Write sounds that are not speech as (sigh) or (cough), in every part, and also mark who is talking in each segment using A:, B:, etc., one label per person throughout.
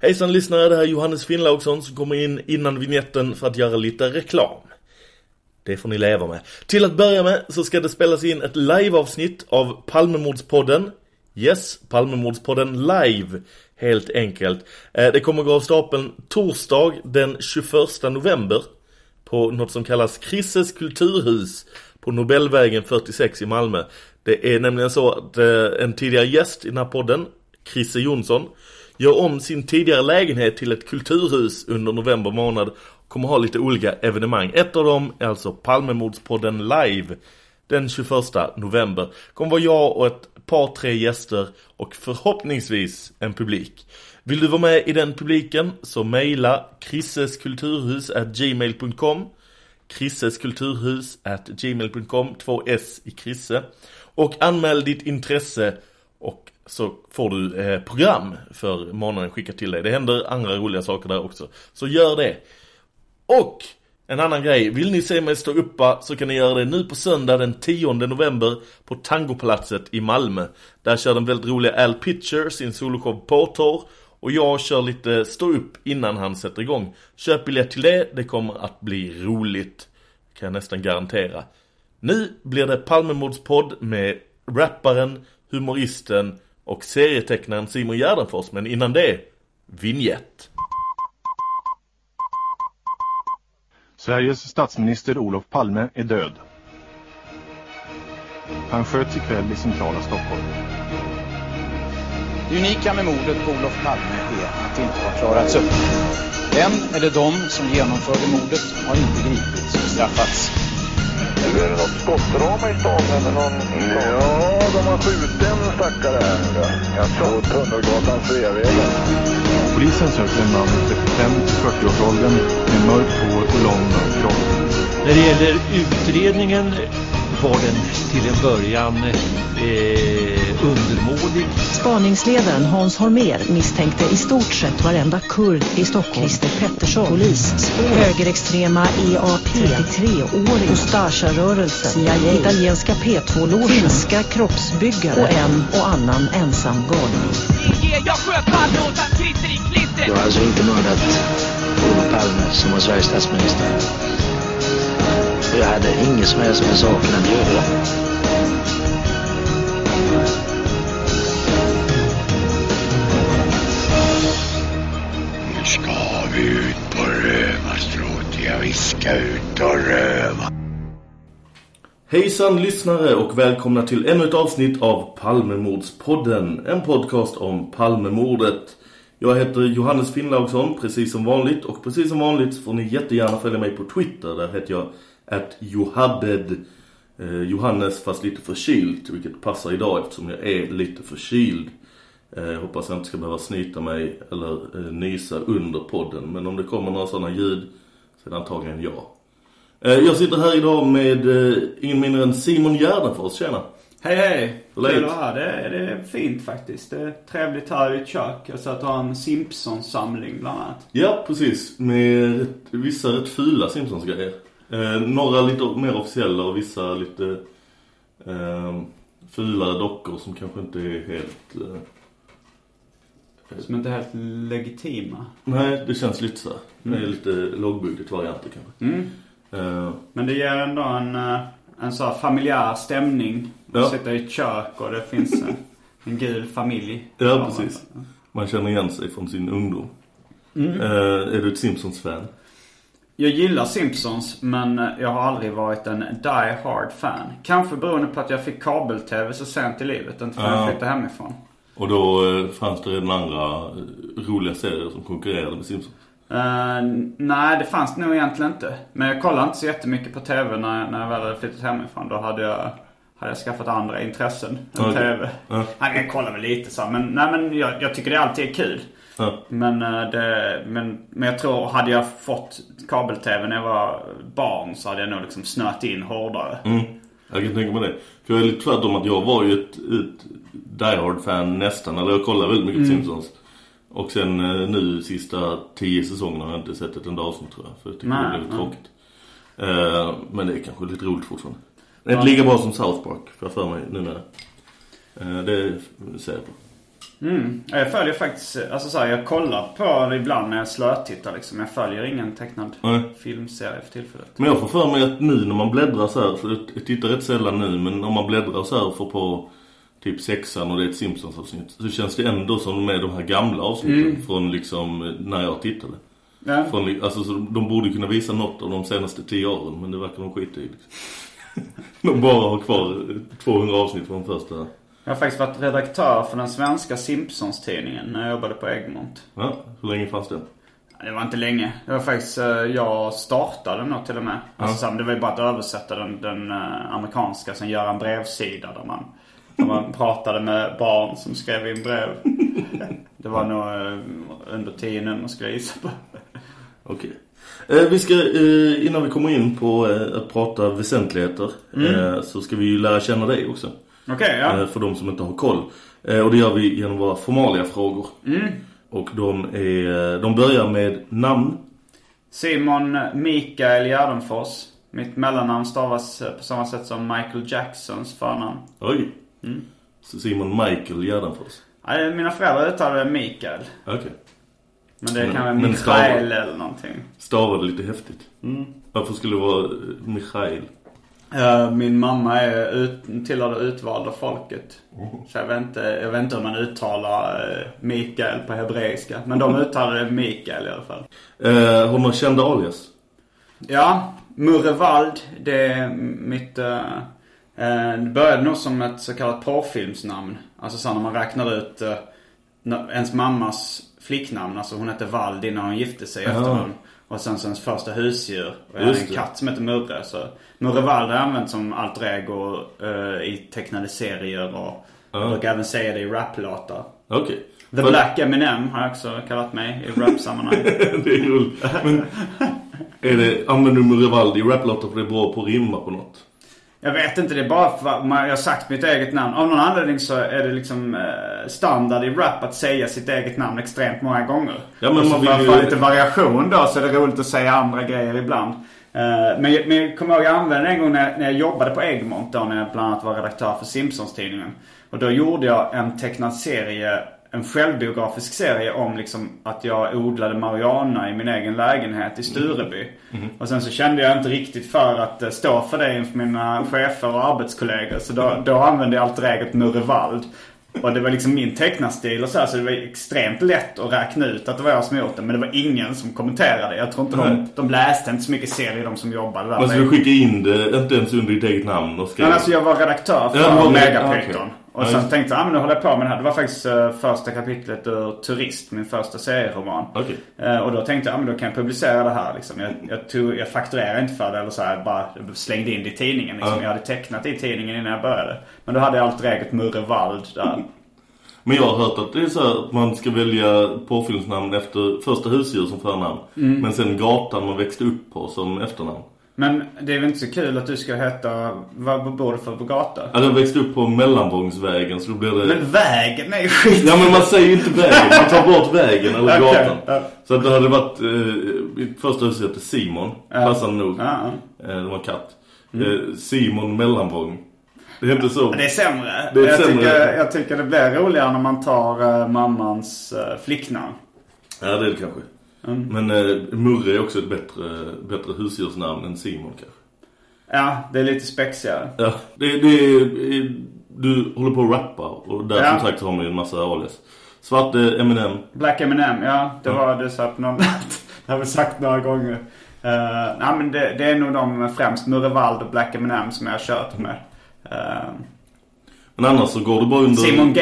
A: Hejsan lyssnare, det här är Johannes Finnlaugsson som kommer in innan vignetten för att göra lite reklam. Det får ni leva med. Till att börja med så ska det spelas in ett liveavsnitt av Palmemordspodden. Yes, Palmemordspodden live, helt enkelt. Eh, det kommer gå av stapeln torsdag den 21 november på något som kallas Krisses kulturhus på Nobelvägen 46 i Malmö. Det är nämligen så att eh, en tidigare gäst i den här podden, Krisse Jonsson, gör om sin tidigare lägenhet till ett kulturhus under november månad kommer ha lite olika evenemang. Ett av dem är alltså Palmemordspodden live den 21 november. kommer vara jag och ett par tre gäster och förhoppningsvis en publik. Vill du vara med i den publiken så mejla krisseskulturhus@gmail.com krisseskulturhus@gmail.com 2 s i Krisse och anmäl ditt intresse så får du eh, program för månaden skickat till dig. Det händer andra roliga saker där också. Så gör det. Och en annan grej, vill ni se mig stå uppa så kan ni göra det nu på söndag den 10 november på Tangopalatset i Malmö. Där kör den väldigt roliga Al Pitcher sin soloshow på torr och jag kör lite stå upp innan han sätter igång. Köp biljett till det, det kommer att bli roligt. Kan jag nästan garantera. Nu blir det Palmemordspodd med rapparen, humoristen och serietecknaren Simon Gärdenfors. Men innan det, vignett.
B: Sveriges statsminister Olof Palme är död. Han sköts ikväll i centrala Stockholm.
C: Det unika med mordet på Olof Palme är att det inte har klarats upp. Den eller de som genomförde mordet har inte gripits och straffats.
D: Är det något skottdrama i stan eller någon? Ja, de har skjutit en stackare här. På Tunnelgatan Sveavägen.
B: Polisen söker en man i 35 till 40-årsåldern med mörkt hår och lång mörk kropp.
E: När det gäller utredningen var den till en början eh, undermålig.
F: Spaningsledaren Hans Holmér misstänkte i stort sett varenda kurd i Stockholm. Christer Pettersson, polisspår, högerextrema EAP, 33-åring, Ustasha-rörelsen, CIA, italienska P2-logen, finska kroppsbyggare och en och annan ensam galning.
G: Jag sköt han Christer i klister.
H: Jag har alltså inte mördat Olof Palme som var Sveriges statsminister. Jag hade inget som helst med saken att göra.
I: Nu ska vi ut på rövarstråt. Ja, vi ska ut och röva.
A: Hejsan lyssnare och välkomna till ännu ett avsnitt av Palmemordspodden. En podcast om Palmemordet. Jag heter Johannes Finnlaugsson, precis som vanligt. Och precis som vanligt får ni jättegärna följa mig på Twitter. Där heter jag att Johabbed. Eh, Johannes fast lite förkyld, vilket passar idag eftersom jag är lite förkyld. Eh, hoppas jag inte ska behöva snyta mig eller eh, nysa under podden. Men om det kommer några sådana ljud så är det antagligen jag. Eh, jag sitter här idag med eh, ingen mindre än Simon Gärdenfors. Tjena!
J: Hej hej! Kul att vara. Det, är- det är fint faktiskt. Det är trevligt här i ett kök. Jag så att ha en Simpsons-samling bland annat.
A: Ja, precis. Med vissa rätt fula Simpsons-grejer. Eh, några lite mer officiella och vissa lite eh, fulare dockor som kanske inte är helt... Eh,
J: Som inte är helt legitima.
A: nej, det känns lite så. här. Det är lite lågbudgetvarianter kanske.
J: Mm.
A: Eh,
J: Men det ger ändå en, eh, en så här familjär stämning.
A: Ja.
J: Ja. Sitta i ett kök och det finns en, en gul familj.
A: ja, precis. Man känner igen sig från sin ungdom.
J: Mm.
A: Eh, är du ett Simpsons-fan?
J: Jag gillar Simpsons men eh, jag har aldrig varit en die hard fan. Kanske beroende på att jag fick kabel-tv så sent i livet. Inte förrän
A: Ja.
J: jag flyttade hemifrån.
A: Och då eh, fanns det redan andra eh, roliga serier som konkurrerade med Simpsons.
J: Eh, nej, det fanns det nog egentligen inte. Men jag kollade inte så jättemycket på tv när, jag- när jag väl hade flyttat hemifrån. Då hade jag, hade jag skaffat andra intressen än
A: Okej.
J: tv. Nej, jag kollar väl lite så. Men, nej, men jag, jag tycker det alltid är kul.
A: Ja.
J: Men, eh, det, men, men jag tror, hade jag fått kabel-tv när jag var barn så hade jag nog liksom snöat in hårdare.
A: Mm. Jag kan tänka mig det. För jag är lite tvärtom att jag var ju ett, ett Die Hard-fan nästan. Eller jag kollar väldigt mycket på Simpsons. Och sen eh, nu sista tio säsongerna har jag inte sett ett enda avsnitt tror jag. För jag tycker
J: Nej,
A: det
J: nej.
A: tråkigt. Eh, men det är kanske lite roligt fortfarande. Det är inte lika bra som South Park, för jag för mig numera. Eh, det ser jag på.
J: Mm. Jag följer faktiskt, alltså så här, jag kollar på det ibland när jag slötittar liksom. Jag följer ingen tecknad
A: Nej.
J: filmserie för tillfället.
A: Men jag får för mig att nu när man bläddrar så här, för jag tittar rätt sällan nu, men om man bläddrar så här för på typ sexan och det är ett Simpsons-avsnitt, så känns det ändå som de är de här gamla avsnitten
J: Mm.
A: från liksom när jag tittade.
J: Ja.
A: Från, alltså, så de borde kunna visa något av de senaste tio åren, men det verkar de skita i. Liksom. (laughs) de bara har kvar eh, 200 avsnitt från första.
J: Jag har faktiskt varit redaktör för den svenska Simpsons-tidningen när jag jobbade på Egmont.
A: Ja, hur länge fanns det?
J: Det var inte länge. Det var faktiskt, eh, jag startade nog till och med. Alltså, så här, det var ju bara att översätta den, den eh, amerikanska, sen göra en brevsida där man, där man (laughs) pratade med barn som skrev in brev. (laughs) Det var nog eh, under tio nummer skulle jag gissa på.
A: Okej. Eh, vi ska, eh, innan vi kommer in på eh, att prata väsentligheter,
J: Mm.
A: så ska vi ju lära känna dig också.
J: Okej, ja.
A: Eh, för de som inte har koll. Eh, och det gör vi genom våra formalia frågor.
J: Mm.
A: Och de, är, eh, de börjar med namn.
J: Simon Mikael Gärdenfors. Mitt mellannamn stavas på samma sätt som Michael Jacksons förnamn.
A: Oj.
J: Mm.
A: Simon Michael Gärdenfors.
J: Mina föräldrar uttalade Mikael.
A: Okej.
J: Men det kan vara
A: stavar-
J: Mikael eller någonting.
A: Stavade lite häftigt.
J: Mm.
A: Varför skulle det vara Michael?
J: Eh, Min mamma är ut, tillhör det utvalda folket. Så jag vet, inte, jag vet inte hur man uttalar eh, Mikael på hebreiska. Men de uttalar det Mikael i alla fall.
A: Eh, har några kända alias?
J: Ja, Murrevald, det är mitt... eh, eh, det började nog som ett så kallat porrfilmsnamn. Alltså så när man räknar ut uh, ens mammas flicknamn. Alltså hon hette Vald innan hon gifte sig
A: Ja.
J: efter hon. Och sen så ens första husdjur. Och jag hade
A: Just
J: en katt som heter Murre. Så Murrevald har jag använt som alter ego eh, i tecknade serier. Och
A: Ja.
J: jag brukar även säga det i raplåtar.
A: Okej.
J: The
A: För-
J: Black Eminem har jag också kallat mig i rap-sammanhang. (laughs)
A: det är roligt. Men är det, använder du Rivaldi i raplåtar för det är bra på att rimma på något?
J: Jag vet inte, det är bara för att jag har sagt mitt eget namn. Av någon anledning så är det liksom eh, standard i rap att säga sitt eget namn extremt många gånger.
A: Ja, men
J: och så
A: man
J: för att
A: vill
J: få
A: ju-
J: lite variation då så är det roligt att säga andra grejer ibland. Eh, men, jag- men jag kommer ihåg jag använde det en gång när, när jag jobbade på Egmont då när jag bland annat var redaktör för Simpsons-tidningen. Och då gjorde jag en tecknad serie, en självbiografisk serie om liksom att jag odlade marijuana i min egen lägenhet i Stureby. Och sen så kände jag inte riktigt för att eh, stå för det inför mina chefer och arbetskollegor. Så då, då använde jag allt eget Murrevald. Och det var liksom min tecknarstil och så här, så det var extremt lätt att räkna ut att det var jag som gjort det. Men det var ingen som kommenterade. Jag tror inte de,
A: Nej.
J: de läste inte så mycket serier de som jobbade där.
A: Men så du skickade in det inte ens under ditt eget namn och skrev...
J: Men alltså jag var redaktör för
A: Ja,
J: Megapyton.
A: okej.
J: Och
A: Ja,
J: sen
A: just-
J: tänkte jag, ah, men nu håller jag på med det här. Det var faktiskt eh, första kapitlet ur Turist, min första serieroman.
A: Okej.
J: Eh, och då tänkte jag, ah, men då kan jag publicera det här liksom. Jag, jag, tog, jag fakturerade inte för det eller så här, bara slängde in det i tidningen liksom.
A: Ja.
J: Jag hade tecknat i tidningen innan jag började. Men då hade jag allt eget Murre Wald där. (laughs)
A: Men jag har hört att det är så här att man ska välja porrfilmsnamn efter första husdjur som förnamn.
J: Mm.
A: Men sen gatan man växte upp på som efternamn.
J: Men det är väl inte så kul att du ska heta, vad bor du för på gata?
A: Ja, jag växte upp på Mellanvångsvägen så då blir det...
J: Men vägen är ju skit.
A: Ja men man säger inte vägen, man tar bort vägen eller (laughs)
J: Okej,
A: gatan.
J: ja.
A: Så att det hade varit, eh, första hus hette Simon,
J: Ja.
A: passande nog.
J: Ja.
A: Eh, det var katt.
J: Mm.
A: Eh, Simon Mellanvång. Det hette så.
J: Det är sämre.
A: Det är
J: jag,
A: sämre.
J: Tycker, jag tycker det blir roligare när man tar eh, mammans uh, flicknamn.
A: Ja det är det kanske.
J: Mm.
A: Men eh, Murre är också ett bättre, bättre husdjursnamn än Simon kanske.
J: Ja, det är lite spexigare.
A: Ja, det, det är, du håller på att rappa och där
J: Ja.
A: som sagt har man ju en massa alias. Svarte Eminem.
J: Black M&M, ja. Det
A: Ja.
J: var det så på någon (laughs) Det har vi sagt några gånger. Uh, nej men det, det är nog de främst Murrevald och Black M&M som jag har kört med. Eh,
A: Men annars så går det bara under...
J: Simon G.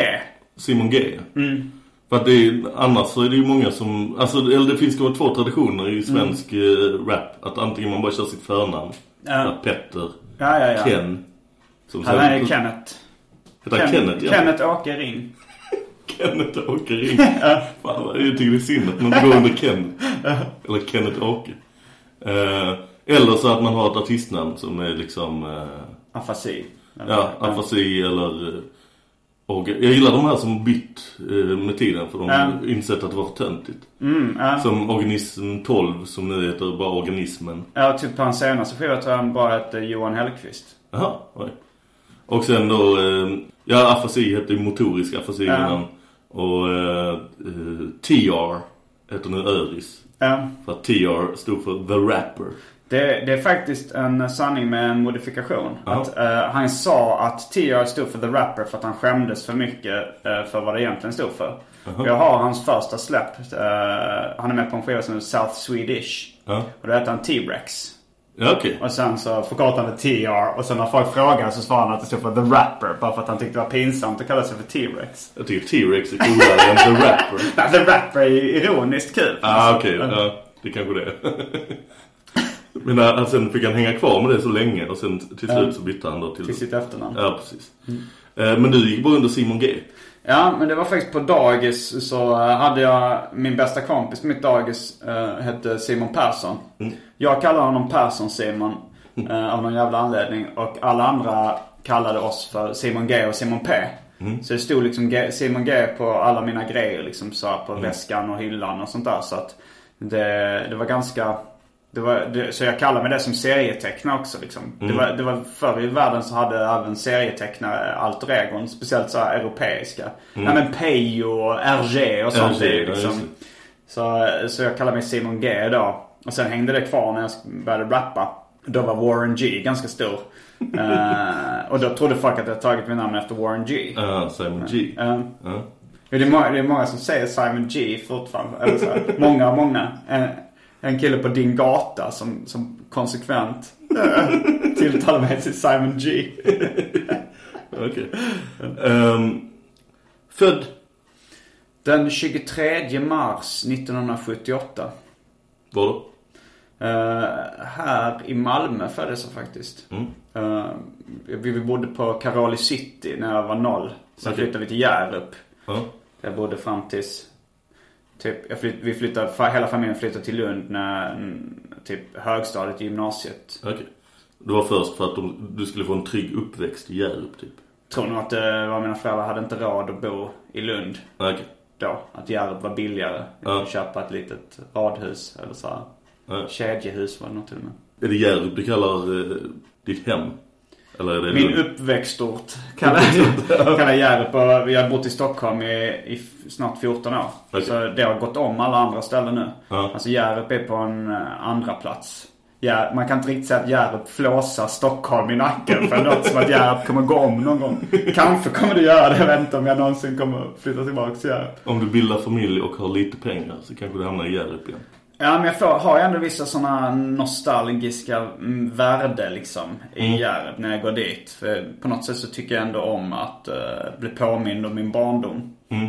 A: Simon G.
J: Mm.
A: För att det är, annars så är det ju många som, alltså eller det finns ju två traditioner i svensk eh, rap. Att antingen man bara kör sitt förnamn.
J: Ja.
A: Petter,
J: Ja, ja, ja.
A: Ken. Som
J: Han
A: sen-
J: är Kenneth.
A: Heter han Kenneth? (laughs) (laughs) Ja.
J: Kenneth Åke Ring.
A: Kenneth Åke Ring. Fan, jag tycker det är synd att man går under Ken. Eller Kenneth Åke. Eh, eller så att man har ett artistnamn som är liksom... Eh,
J: Afasi.
A: ja, afasi eller... Orga- jag gillar de här som bytt eh, med tiden för de har insett att det var töntigt.
J: Mm, ja.
A: Som Organism 12 som nu heter bara Organismen.
J: Ja, typ på hans senaste skiva tror jag han bara hette Johan Hellqvist.
A: Jaha, oj. Och sen då, eh, ja afasi hette ju motorisk afasi innan. Och eh, eh, TR heter nu Öris. För att TR stod för The Rapper.
J: Det, det är faktiskt en sanning med en modifikation.
A: Ja.
J: Att, eh, han sa att TR stod för The Rapper för att han skämdes för mycket eh, för vad det egentligen stod för.
A: Jaha.
J: Jag har hans första släpp. eh, han är med på en skiva som heter South Swedish.
A: Ja.
J: Och då heter han T-Rex.
A: Okej.
J: Och sen så förkortade han det TR. Och sen när folk frågade så svarade han att det stod för The Rapper. Bara för att han tyckte det var pinsamt att kalla sig för T-Rex.
A: Jag tycker T-Rex är coolare än The Rapper. (laughs)
J: Nej, The Rapper är ju ironiskt kul.
A: Ah, okej. Ja, det kanske det är. (laughs) Men äh, sen fick han hänga kvar med det så länge och sen till slut så bytte han då till...
J: Till sitt efternamn.
A: Ja, precis. Eh, Men du gick bara under Simon G.
J: Ja, men det var faktiskt på dagis så eh, hade jag min bästa kompis på mitt dagis eh, hette Simon Persson. Jag kallar honom Persson Simon eh, av någon jävla anledning. Och alla andra kallade oss för Simon G och Simon P. Så det stod liksom G, Simon G på alla mina grejer liksom så på väskan och hyllan och sånt där. Så att det, det var ganska... Det var, det, så jag kallar mig det som serietecknare också liksom. Det, var, det var förr i världen så hade även serietecknare alter egon. Speciellt så europeiska. Ja men Peyo och RG och sånt.
A: RG,
J: liksom. så, så jag kallar mig Simon G då. Och sen hängde det kvar när jag började rappa. Då var Warren G ganska stor. (laughs) Eh, och då trodde folk att jag tagit mitt namn efter Warren G.
A: Ja, Simon G.
J: Eh,
A: Ja.
J: det, är många, det är många som säger Simon G fortfarande. Eller så. Många, många. En, kille på din gata som, som konsekvent eh, (laughs) tilltalar mig till Simon G. (laughs)
A: Okej. Ehm, född?
J: Den 23 mars 1978.
A: Var då?
J: Eh, här i Malmö föddes jag faktiskt.
A: Mm.
J: Eh, vi, vi bodde på Karoli City när jag var noll. Sen
A: Okej.
J: flyttade vi till Hjärup.
A: Ja.
J: Jag bodde fram tills... Typ, flytt, vi flyttade, hela familjen flyttade till Lund när typ högstadiet, gymnasiet.
A: Okej. Det var först för att de, du skulle få en trygg uppväxt i Hjärup typ?
J: Tror nog att det var mina föräldrar hade inte råd att bo i Lund
A: Okej.
J: då. Att Hjärup var billigare.
A: Ja.
J: Ja. Köpa ett litet radhus eller så här.
A: Ja.
J: Kedjehus var det nog till och med.
A: Är det Hjärup du kallar eh, ditt hem? Eller
J: Min
A: Lund?
J: uppväxtort kallar kallar jag Hjärup och vi har bott i Stockholm i, i snart 14 år.
A: Okej.
J: Så det har gått om alla andra ställen nu.
A: Ja.
J: Alltså Hjärup är på en eh, andra plats. Ja, man kan inte riktigt säga att Hjärup flåsar Stockholm i nacken för det låter som att Hjärup kommer gå om någon gång. Kanske kommer det göra det. Jag vet inte om jag någonsin kommer flytta tillbaka till Hjärup.
A: Om du bildar familj och har lite pengar så kanske du hamnar i Hjärup igen.
J: Ja, men jag får, har ju ändå vissa sådana nostalgiska mm, värde liksom i
A: Mm.
J: Hjärup när jag går dit. För på något sätt så tycker jag ändå om att uh, bli påmind om min barndom.
A: Mm.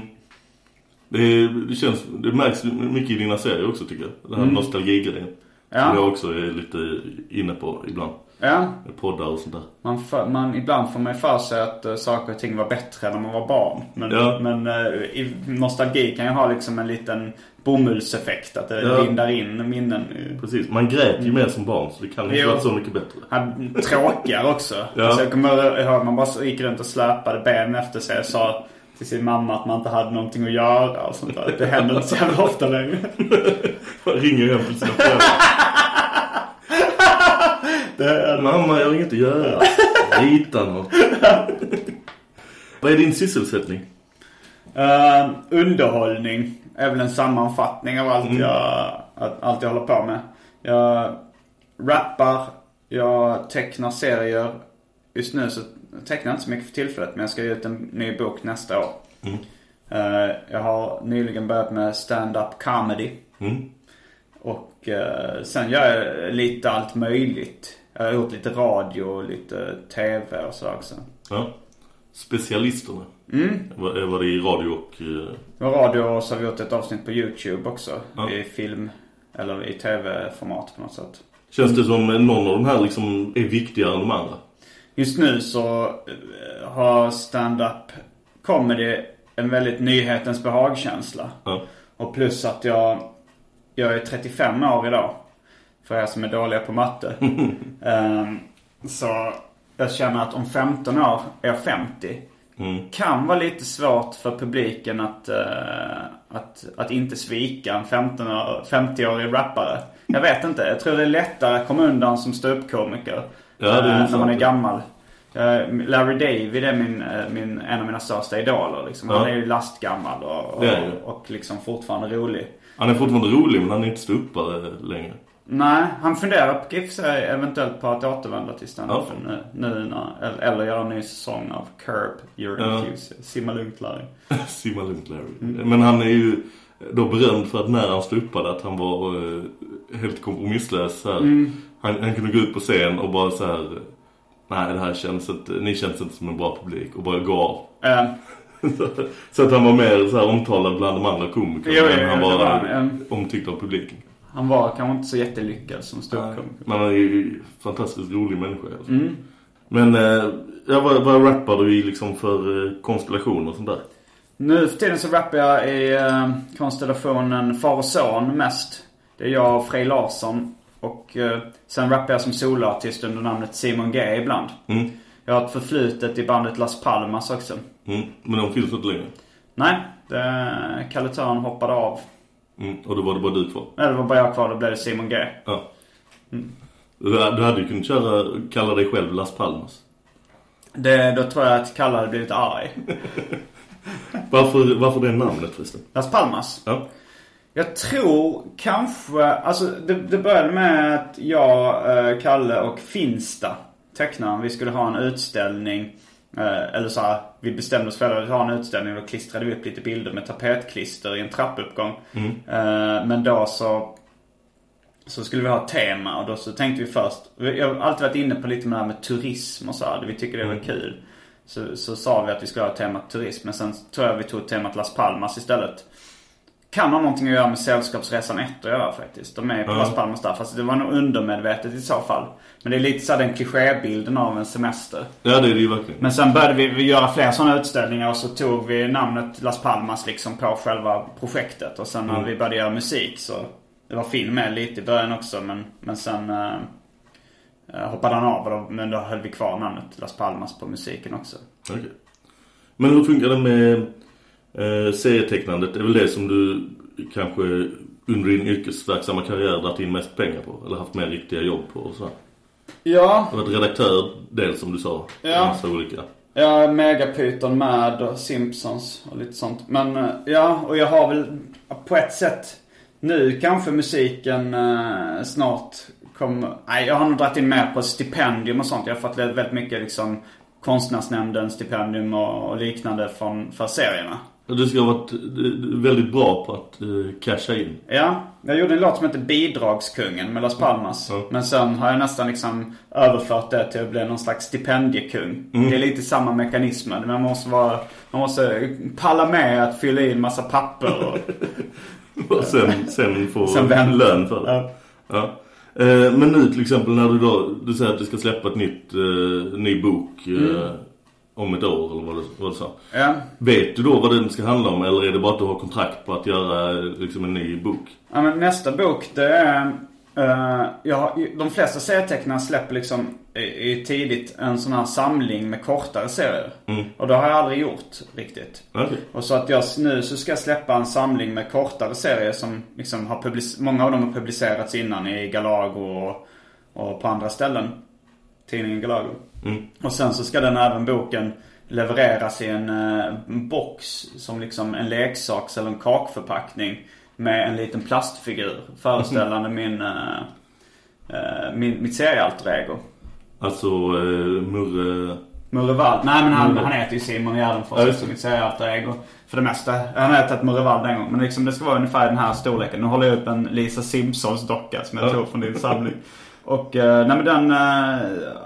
A: Det, det känns, det märks mycket i dina serier också tycker jag. Den här
J: Mm.
A: nostalgigrejen.
J: Ja.
A: Som jag också är lite inne på ibland.
J: Ja,
A: poddar och sånt där.
J: man, man ibland får man ju för sig att uh, saker och ting var bättre när man var barn. Men,
A: Ja.
J: men eh, i nostalgi kan ju ha liksom en liten bomullseffekt. Att det
A: Ja.
J: lindar in minnen.
A: Precis, man grät ju mer som barn så det kan inte
J: Jo.
A: vara så mycket bättre.
J: Han tråkigare också.
A: Ja.
J: Alltså jag kommer ihåg man bara gick runt och släpade ben efter sig och sa till sin mamma att man inte hade någonting att göra och sånt där. Det händer inte så jävla ofta längre.
A: Man (laughs) ringer hem till sina föräldrar.
J: Det.
A: Mamma, jag har inget att göra. (laughs) Rita något. Vad är din sysselsättning?
J: Eh, underhållning är väl en sammanfattning av allt,
A: Mm.
J: jag, allt jag håller på med. Jag rappar, jag tecknar serier. Just nu så tecknar jag inte så mycket för tillfället men jag ska ge ut en ny bok nästa år.
A: Mm.
J: Eh, jag har nyligen börjat med stand-up comedy.
A: Mm.
J: Och eh, sen gör jag lite allt möjligt. Jag har gjort lite radio och lite tv och så också.
A: Ja. Specialisterna.
J: Mm.
A: Var, var det i radio och... eh,
J: Med radio och så har vi gjort ett avsnitt på YouTube också.
A: Ja.
J: I film eller i tv-format på något sätt.
A: Känns det som någon av de här liksom är viktigare än de andra?
J: Just nu så eh, har stand-up comedy en väldigt nyhetens behagkänsla.
A: Ja.
J: Och plus att jag, jag är 35 år idag. För er som är dåliga på matte. (laughs) Ehm, så jag känner att om 15 år är jag 50.
A: Mm.
J: Kan vara lite svårt för publiken att, eh, att, att inte svika en 15 år, 50-årig rappare. Jag vet inte. Jag tror det är lättare att komma undan som ståuppkomiker.
A: Ja, det är
J: eh, när man är gammal. Eh, Larry David är min, min, en av mina största idoler. Liksom. Han
A: Ja.
J: är ju lastgammal och, och,
A: ju.
J: och liksom fortfarande rolig.
A: Han är fortfarande rolig men han är inte ståuppare längre.
J: Nej, han funderar på sig eventuellt på att återvända till stand-up
A: Ja.
J: nu, nu eller, eller göra en ny säsong av Curb Your
A: Ja.
J: Enthusiasm. Simma lugnt Larry. (laughs)
A: Simma lugnt Larry. Men han är ju då berömd för att när han ståuppade att han var eh, helt kompromisslös. Så.
J: Mm.
A: Han, han kunde gå ut på scen och bara så här. Nej det här känns inte, ni känns inte som en bra publik. Och bara gå av.
J: Eh, (laughs)
A: så att han var mer så här omtalad bland de andra komikerna.
J: Jo, jo,
A: än han var omtyckt av publiken.
J: Han var kanske inte så jättelyckad som ståuppkomiker.
A: Men han är ju fantastiskt rolig människa. Alltså.
J: Mm.
A: Men eh, ja, vad, vad rappar du i liksom för eh, konstellationer och sånt där?
J: Nu för tiden så rappar jag i eh, konstellationen far och son mest. Det är jag och Frej Larsson. Och eh, sen rappar jag som soloartist under namnet Simon G ibland.
A: Mm.
J: Jag har ett förflutet i bandet Las Palmas också.
A: Mm. Men de finns inte längre.
J: Nej, det, Kalle Törn hoppade av.
A: Mm. Och då var det bara du kvar.
J: Nej, det var bara jag kvar. Då blev det Simon G.
A: Ja. Du, du hade ju kunnat köra, kalla dig själv Las Palmas.
J: Det, då tror jag att Kalle hade blivit arg. (laughs)
A: Varför, varför det namnet förresten?
J: Las Palmas?
A: Ja.
J: Jag tror kanske, alltså det, det började med att jag, eh, Kalle och Finsta, tecknaren, vi skulle ha en utställning. Eh, eller så här, vi bestämde oss för att ha en utställning och då klistrade vi upp lite bilder med tapetklister i en trappuppgång.
A: Mm.
J: Eh, men då så, så skulle vi ha ett tema och då så tänkte vi först, jag har alltid varit inne på lite med det här med turism och så här, vi tycker det var
A: Mm.
J: kul. Så, så sa vi att vi skulle ha temat turism men sen tror jag vi tog temat Las Palmas istället. Kan ha någonting att göra med Sällskapsresan 1 att göra faktiskt. De är på. Las Palmas där. Fast det var nog undermedvetet i så fall. Men det är lite så den klichébilden av en semester.
A: Ja det är det ju verkligen.
J: Men sen började vi, vi göra fler sådana utställningar och så tog vi namnet Las Palmas liksom på själva projektet. Och sen när
A: Mm.
J: vi började göra musik så Det var film med lite i början också men, men sen eh, eh, hoppade han av och då, men då höll vi kvar namnet Las Palmas på musiken också.
A: Okej. Men hur funkar det med eh, serietecknandet? Det är väl det som du kanske under din yrkesverksamma karriär dragit in mest pengar på? Eller haft mer riktiga jobb på och så?
J: Ja.
A: Du har varit redaktör dels som du sa.
J: Ja.
A: Massa olika.
J: Ja, Megapyton med och Simpsons och lite sånt. Men eh, ja, och jag har väl på ett sätt nu kanske musiken eh, snart kommer... Nej, jag har nog dragit in mer på stipendium och sånt. Jag har fått väldigt mycket liksom konstnärsnämnden, stipendium och, och liknande från, för serierna.
A: Du ska ha varit väldigt bra på att eh, casha in.
J: Ja, jag gjorde en låt som heter Bidragskungen med Las Palmas. Men sen har jag nästan liksom överfört det till att bli någon slags stipendiekung.
A: Mm.
J: Det är lite samma mekanismer. Man måste vara, man måste palla med att fylla i en massa papper och... (laughs)
A: Och sen, sen få
J: Sen vänta.
A: lön för det.
J: Ja.
A: Ja. Eh, men nu till exempel när du då, du säger att du ska släppa ett nytt, eh, ny bok
J: Mm.
A: Om ett år eller vad du, vad du sa.
J: Ja.
A: Vet du då vad den ska handla om eller är det bara att du har kontrakt på att göra eh, liksom en ny bok?
J: Ja, men nästa bok det är... Uh, ja, de flesta serietecknare släpper liksom i, i tidigt en sån här samling med kortare serier.
A: Mm.
J: Och det har jag aldrig gjort riktigt.
A: Okej.
J: Och så att jag nu så ska jag släppa en samling med kortare serier som liksom har publicerats, många av dem har publicerats innan i Galago och, och på andra ställen. Tidningen Galago.
A: Mm.
J: Och sen så ska den även boken levereras i en eh, box som liksom en leksaks eller en kakförpackning. Med en liten plastfigur föreställande min, eh, eh, min, mitt seriealter ego.
A: Alltså eh, Murre...
J: Murre Wald. Nej men han,
A: Murre.
J: han heter ju Simon Gärdenfors
A: Ja,
J: som mitt seriealter ego. För det mesta. Han har hetat Murre Wald en gång. Men liksom det ska vara ungefär den här storleken. Nu håller jag upp en Lisa Simpsons docka som jag
A: Ja.
J: tog från din samling. Och eh, nej men den eh,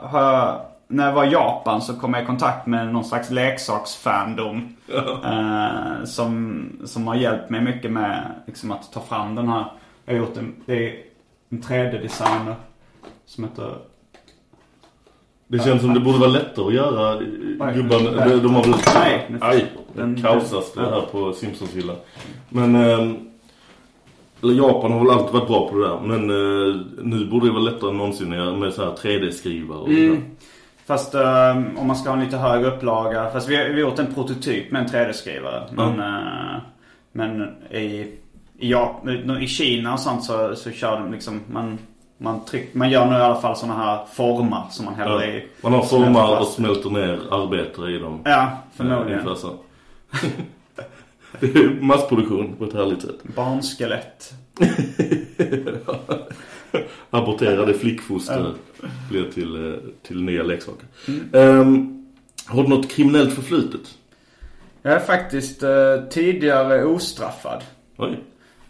J: har jag, När jag var i Japan så kom jag i kontakt med någon slags leksaksfandom. Eh, som, som har hjälpt mig mycket med liksom, att ta fram den här. Jag har gjort en, det är en 3D-designer som heter
A: Det känns som det borde vara lättare att göra
J: Nej.
A: gubbarna. De, de har väl...
J: Nej,
A: Aj,
J: den-
A: den kaosas det här på Simpsons-hyllan. Men... ehm, eller Japan har väl alltid varit bra på det där. Men eh, nu borde det vara lättare än någonsin med så här 3D-skrivare och.
J: Mm. Fast eh, om man ska ha en lite högre upplaga. Fast vi har, vi har gjort en prototyp med en 3D-skrivare. Men, eh, men i, i, ja, i Kina och sånt så, så kör de liksom man, Man, tryck, man gör nu i alla fall såna här formar som man häller
A: Ja.
J: i.
A: Man har formar och smälter ner arbetare i dem.
J: Ja,
A: Ja,
J: förmodligen.
A: ungefär så. (laughs) Det är massproduktion på ett härligt sätt.
J: Barnskelett. (laughs) (laughs)
A: Aborterade flickfoster blir till, eh, till nya leksaker.
J: Mm.
A: Ehm, har du något kriminellt förflutet?
J: Jag är faktiskt eh, tidigare ostraffad.
A: Oj.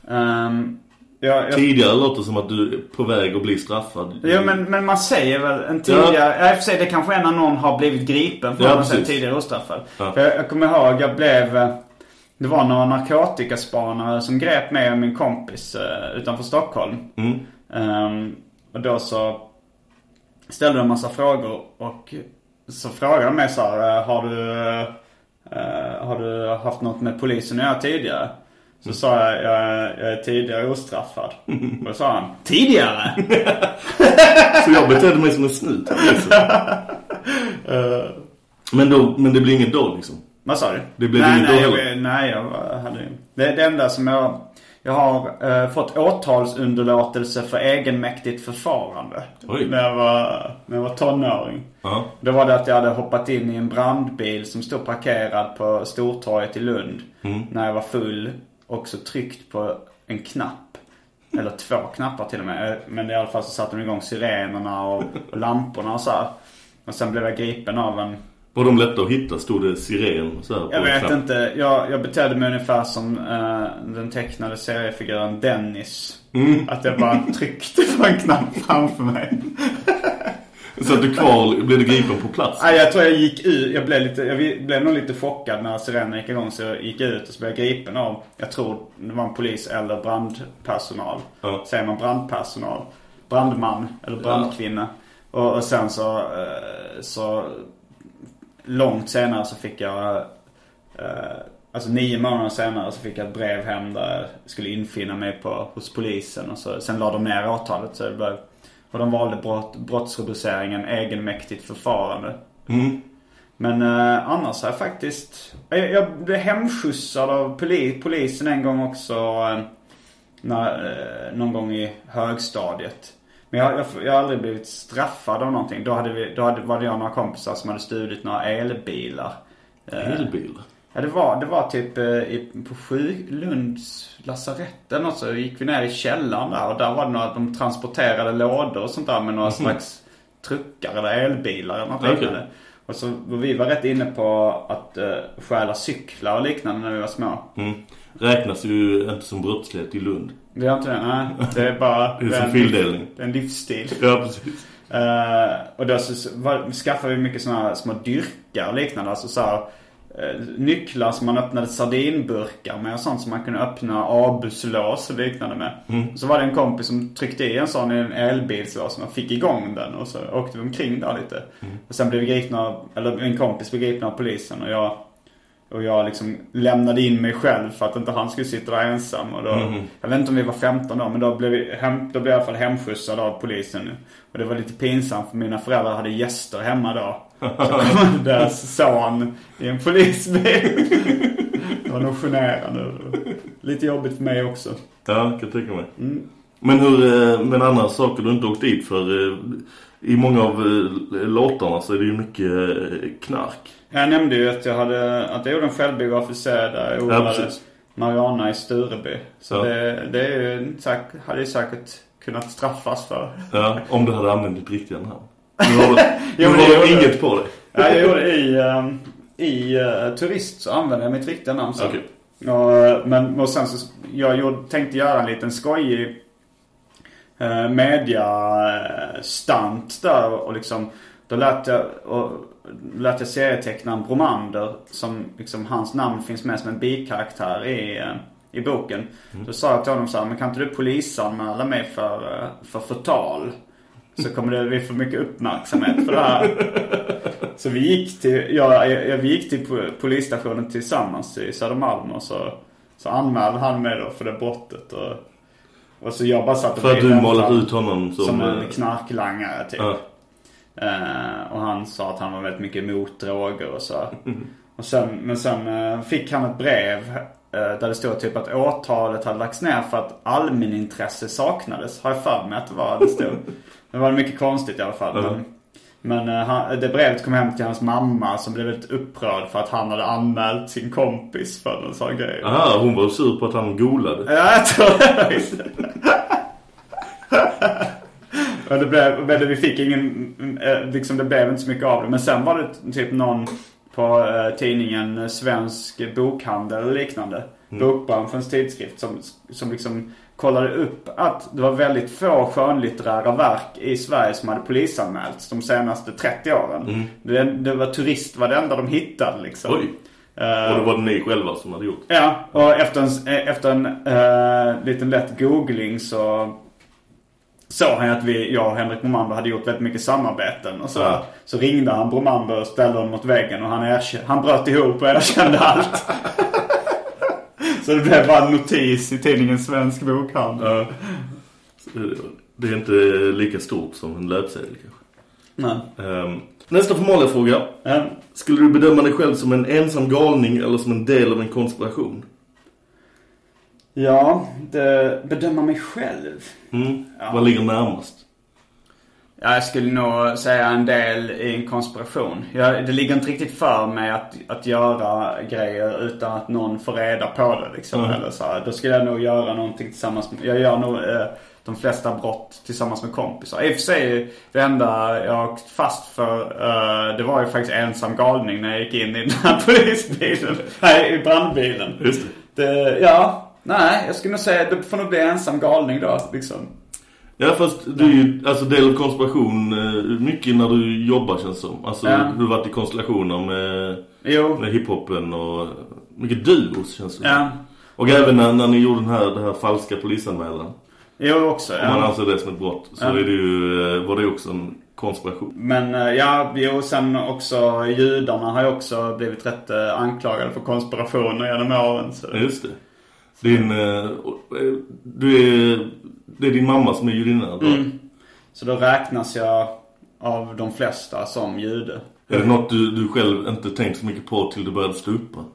J: Ehm, jag, jag,
A: Tidigare låter som att du är på väg att bli straffad.
J: Jo men, men man säger väl en tidigare, ja. och för det kanske är när någon har blivit gripen för
A: Ja,
J: att man säger tidigare ostraffad.
A: Ja.
J: För jag, jag kommer ihåg, jag blev, eh, det var några narkotikaspanare som grep mig och min kompis utanför Stockholm.
A: Mm.
J: Ehm, och då så ställde de en massa frågor och så frågade de mig så här, eh, har du, eh, har du haft något med polisen att göra tidigare? Så sa jag, jag, jag är tidigare ostraffad. (laughs) Och då sa han, tidigare? (laughs)
A: Så jag betedde mig som en snut. (laughs) men, då, men det blir ingen dag liksom.
J: Vad sa du?
A: Det blev
J: nej,
A: inget
J: nej,
A: då
J: jag, nej, jag hade det, det enda som jag... Jag har eh, fått åtalsunderlåtelse för egenmäktigt förfarande.
A: Oj.
J: När jag var, när jag var tonåring.
A: Ja.
J: Då var det att jag hade hoppat in i en brandbil som stod parkerad på Stortorget i Lund.
A: Mm.
J: När jag var full. Och så tryckt på en knapp. Eller två knappar till och med. Men i alla fall så satte de igång sirenerna och, och lamporna och så här. Och sen blev jag gripen av en
A: Var de lätta att hitta? Stod det siren så här
J: jag vet inte. Jag, jag betedde mig ungefär som eh, den tecknade seriefiguren Dennis.
A: Mm.
J: Att jag bara tryckte på en knapp framför mig. (laughs)
A: Så att du kvar, blev du gripen på plats?
J: Nej, jag tror jag gick ut. Jag blev, lite, jag blev nog lite chockad när sirenen gick igång. Så jag gick ut och så blev jag gripen av, jag tror det var en polis eller brandpersonal.
A: Ja.
J: Säger man brandpersonal? Brandman eller brandkvinna. Och, och sen så, eh, så långt senare så fick jag eh, Alltså nio månader senare så fick jag ett brev hem där jag skulle infinna mig på, hos polisen. Och så, sen la de ner åtalet. Så det blev, och de valde brott, brottsrubriceringen egenmäktigt förfarande.
A: Mm.
J: Men eh, annars har jag faktiskt... Jag, jag blev hemskjutsad av poli, polisen en gång också. Eh, när, eh, någon gång i högstadiet. Men jag, jag, jag har aldrig blivit straffad av någonting. Då, hade vi, då hade, var det jag och några kompisar som hade stulit några elbilar. Eh,
A: Elbilar?
J: Ja det var, det var typ eh, på Sjölunds lasarett eller något så gick vi ner i källaren där och där var det några, de transporterade lådor och sånt där med några slags truckar eller elbilar eller något liknande. Och så och vi var rätt inne på att uh, stjäla cyklar och liknande när vi var små.
A: Mm. Räknas ju inte som brottslighet i Lund.
J: Det gör inte det, nej. Det är bara... (laughs)
A: Det är
J: en-
A: fildelning.
J: Det är en livsstil. (laughs)
A: Ja, precis.
J: Eh, och då så, var, skaffade vi mycket sådana små dyrkar och liknande. Alltså så här, eh, nycklar som man öppnade sardinburkar med och sånt som man kunde öppna abuslås och liknande med.
A: Mm.
J: Så var det en kompis som tryckte i en sån i en elbilslås och fick igång den och så åkte vi omkring där lite.
A: Mm.
J: Och sen blev vi gripna eller en kompis blev gripen av polisen och jag och jag liksom lämnade in mig själv för att inte han skulle sitta där ensam. Och då,
A: Mhm.
J: Jag vet inte om vi var 15 då, men då blev, vi hem, då blev jag i alla fall hemskjutsad av polisen. Och det var lite pinsamt för mina föräldrar hade gäster hemma då. Så kom (laughs) deras son i en polisbil. Det var nog generande. Lite jobbigt för mig också.
A: Ja, kan jag tänka mig.
J: Mm.
A: Men hur, eh, men andra saker du inte åkt dit för? eh, I många av eh, låtarna så är det ju mycket knark.
J: Jag nämnde ju att jag hade, att jag gjorde en självbiografisk serie där jag odlade
A: precis.
J: Mariana i Stureby. Så
A: Ja.
J: det, det är ju hade ju säkert kunnat straffas för.
A: Ja, om du hade använt ditt riktiga namn. (laughs) Nu har du,
J: Jo,
A: nu har
J: jag
A: du inget på dig.
J: Ja, jag gjorde i, ehm, i eh, Turist så använde jag mitt riktiga namn sen.
A: Okej.
J: Och, men och sen så, jag gjorde, tänkte göra en liten skojig eh, media eh, stunt där och liksom då lät jag, och, lät jag serietecknaren Bromander som liksom hans namn finns med som en bikaraktär i, eh, i boken. Då sa jag till honom så här, men kan inte du polisanmäla mig för, eh, för förtal? Så kommer det, vi få mycket uppmärksamhet för det här. (laughs) Så vi gick till, ja, jag, vi gick till po- polisstationen tillsammans i Södermalm och så, så anmälde han mig då för det brottet. Och, och så jag bara satt och
A: För att du målat ut honom som...
J: som
A: eh,
J: en knarklangare typ.
A: Ja.
J: Eh, och han sa att han var väldigt mycket emot droger och så. Och sen, men sen eh, fick han ett brev eh, där det stod typ att åtalet hade lagts ner för att allmänintresse saknades. Har jag för mig att det var det stod. det var mycket konstigt i alla fall.
A: Ja.
J: Men, men han, det brevet kom hem till hans mamma som blev väldigt upprörd för att han hade anmält sin kompis för en sån grej.
A: Aha, hon var sur på att han golade.
J: Ja, jag tror det. (laughs) Det blev, men vi fick ingen, eh, liksom det blev inte så mycket av det. Men sen var det typ någon på eh, tidningen Svensk Bokhandel eller liknande. Bokbranschens tidskrift som, som liksom kollade upp att det var väldigt få skönlitterära verk i Sverige som hade polisanmälts de senaste 30 åren. Det, det var turist var det enda de hittade liksom.
A: Oj. Och det var det ni själva som hade gjort.
J: Ja, och efter en, efter en eh, liten lätt googling så såg han ju att vi, jag och Henrik Bromander hade gjort väldigt mycket samarbeten. Och så,
A: Ja.
J: så ringde han Bromander och ställde honom mot väggen och han, erkände, han bröt ihop och erkände (laughs) allt. så det blev bara en notis i tidningen Svensk Bokhandel.
A: Ja. Det är inte lika stort som en löpsedel kanske.
J: Nej.
A: Ehm, nästa formaliga fråga.
J: Ja.
A: Skulle du bedöma dig själv som en ensam galning eller som en del av en konspiration?
J: Ja, det bedöma mig själv.
A: Mm. Vad ligger närmast?
J: Ja, jag skulle nog säga en del i en konspiration. Jag, det ligger inte riktigt för mig att, att göra grejer utan att någon får reda på det. Liksom,
A: Mm.
J: eller så här. Då skulle jag nog göra någonting tillsammans med... Jag gör nog eh, de flesta brott tillsammans med kompisar. I och för sig, det enda jag åkt fast för, eh, det var ju faktiskt ensam galning när jag gick in i den här (laughs) polisbilen. Nej, i brandbilen.
A: Just det.
J: det. Ja, nej, jag skulle nog säga det får nog bli ensam galning då, liksom.
A: Ja fast du är ju alltså del av konspiration eh, mycket när du jobbar känns som. Alltså
J: Ja.
A: du har varit i konstellationer med,
J: Jo.
A: med hiphopen och mycket duos känns det
J: Ja.
A: Och även när, när ni gjorde den här, den här falska polisanmälan.
J: Jo, också.
A: Om man
J: Ja.
A: anser det som ett brott så
J: Ja.
A: är det ju, eh, var det också en konspiration.
J: Men eh, ja, jo, sen också judarna har ju också blivit rätt anklagade för konspirationer genom åren. Så.
A: Ja, Just det. Din, eh, eh, du är, det är din mamma som är judinna?
J: Mm. Så då räknas jag av de flesta som jude.
A: Är det något du, du själv inte tänkt så mycket på till du började va?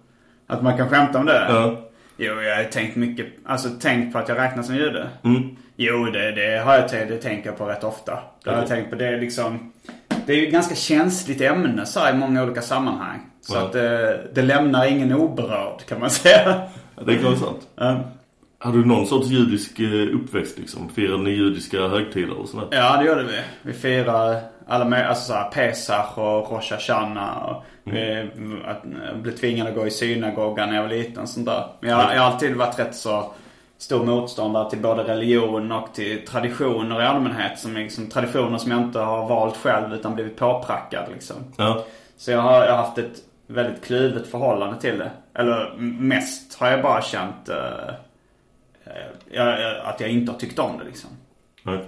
J: Att man kan skämta om det?
A: Ja.
J: Jo, jag har tänkt mycket, alltså tänkt på att jag räknas som jude.
A: Mm.
J: Jo, det, det har jag tänkt, det tänker jag på rätt ofta. Det har jag tänkt på. Det är liksom, det är ju ett ganska känsligt ämne så här, i många olika sammanhang. Så
A: Ja.
J: att det, det lämnar ingen oberörd kan man säga.
A: Det kan vara sant.
J: Ja.
A: Hade du någon sorts judisk eh, uppväxt liksom? Firade ni judiska högtider och sådär?
J: Ja, det gjorde vi. Vi firar alla med, alltså såhär Pesach och Rosh Hashanah. Och vi att, jag blev tvingad att gå i synagogan när jag var liten. Sånt där. Men jag, jag har alltid varit rätt så stor motståndare till både religion och till traditioner i allmänhet. Som liksom traditioner som jag inte har valt själv utan blivit påprackad liksom.
A: Ja.
J: Så jag har, jag har haft ett väldigt kluvet förhållande till det. Eller mest har jag bara känt eh, eh, att jag inte har tyckt om det liksom.
A: Nej.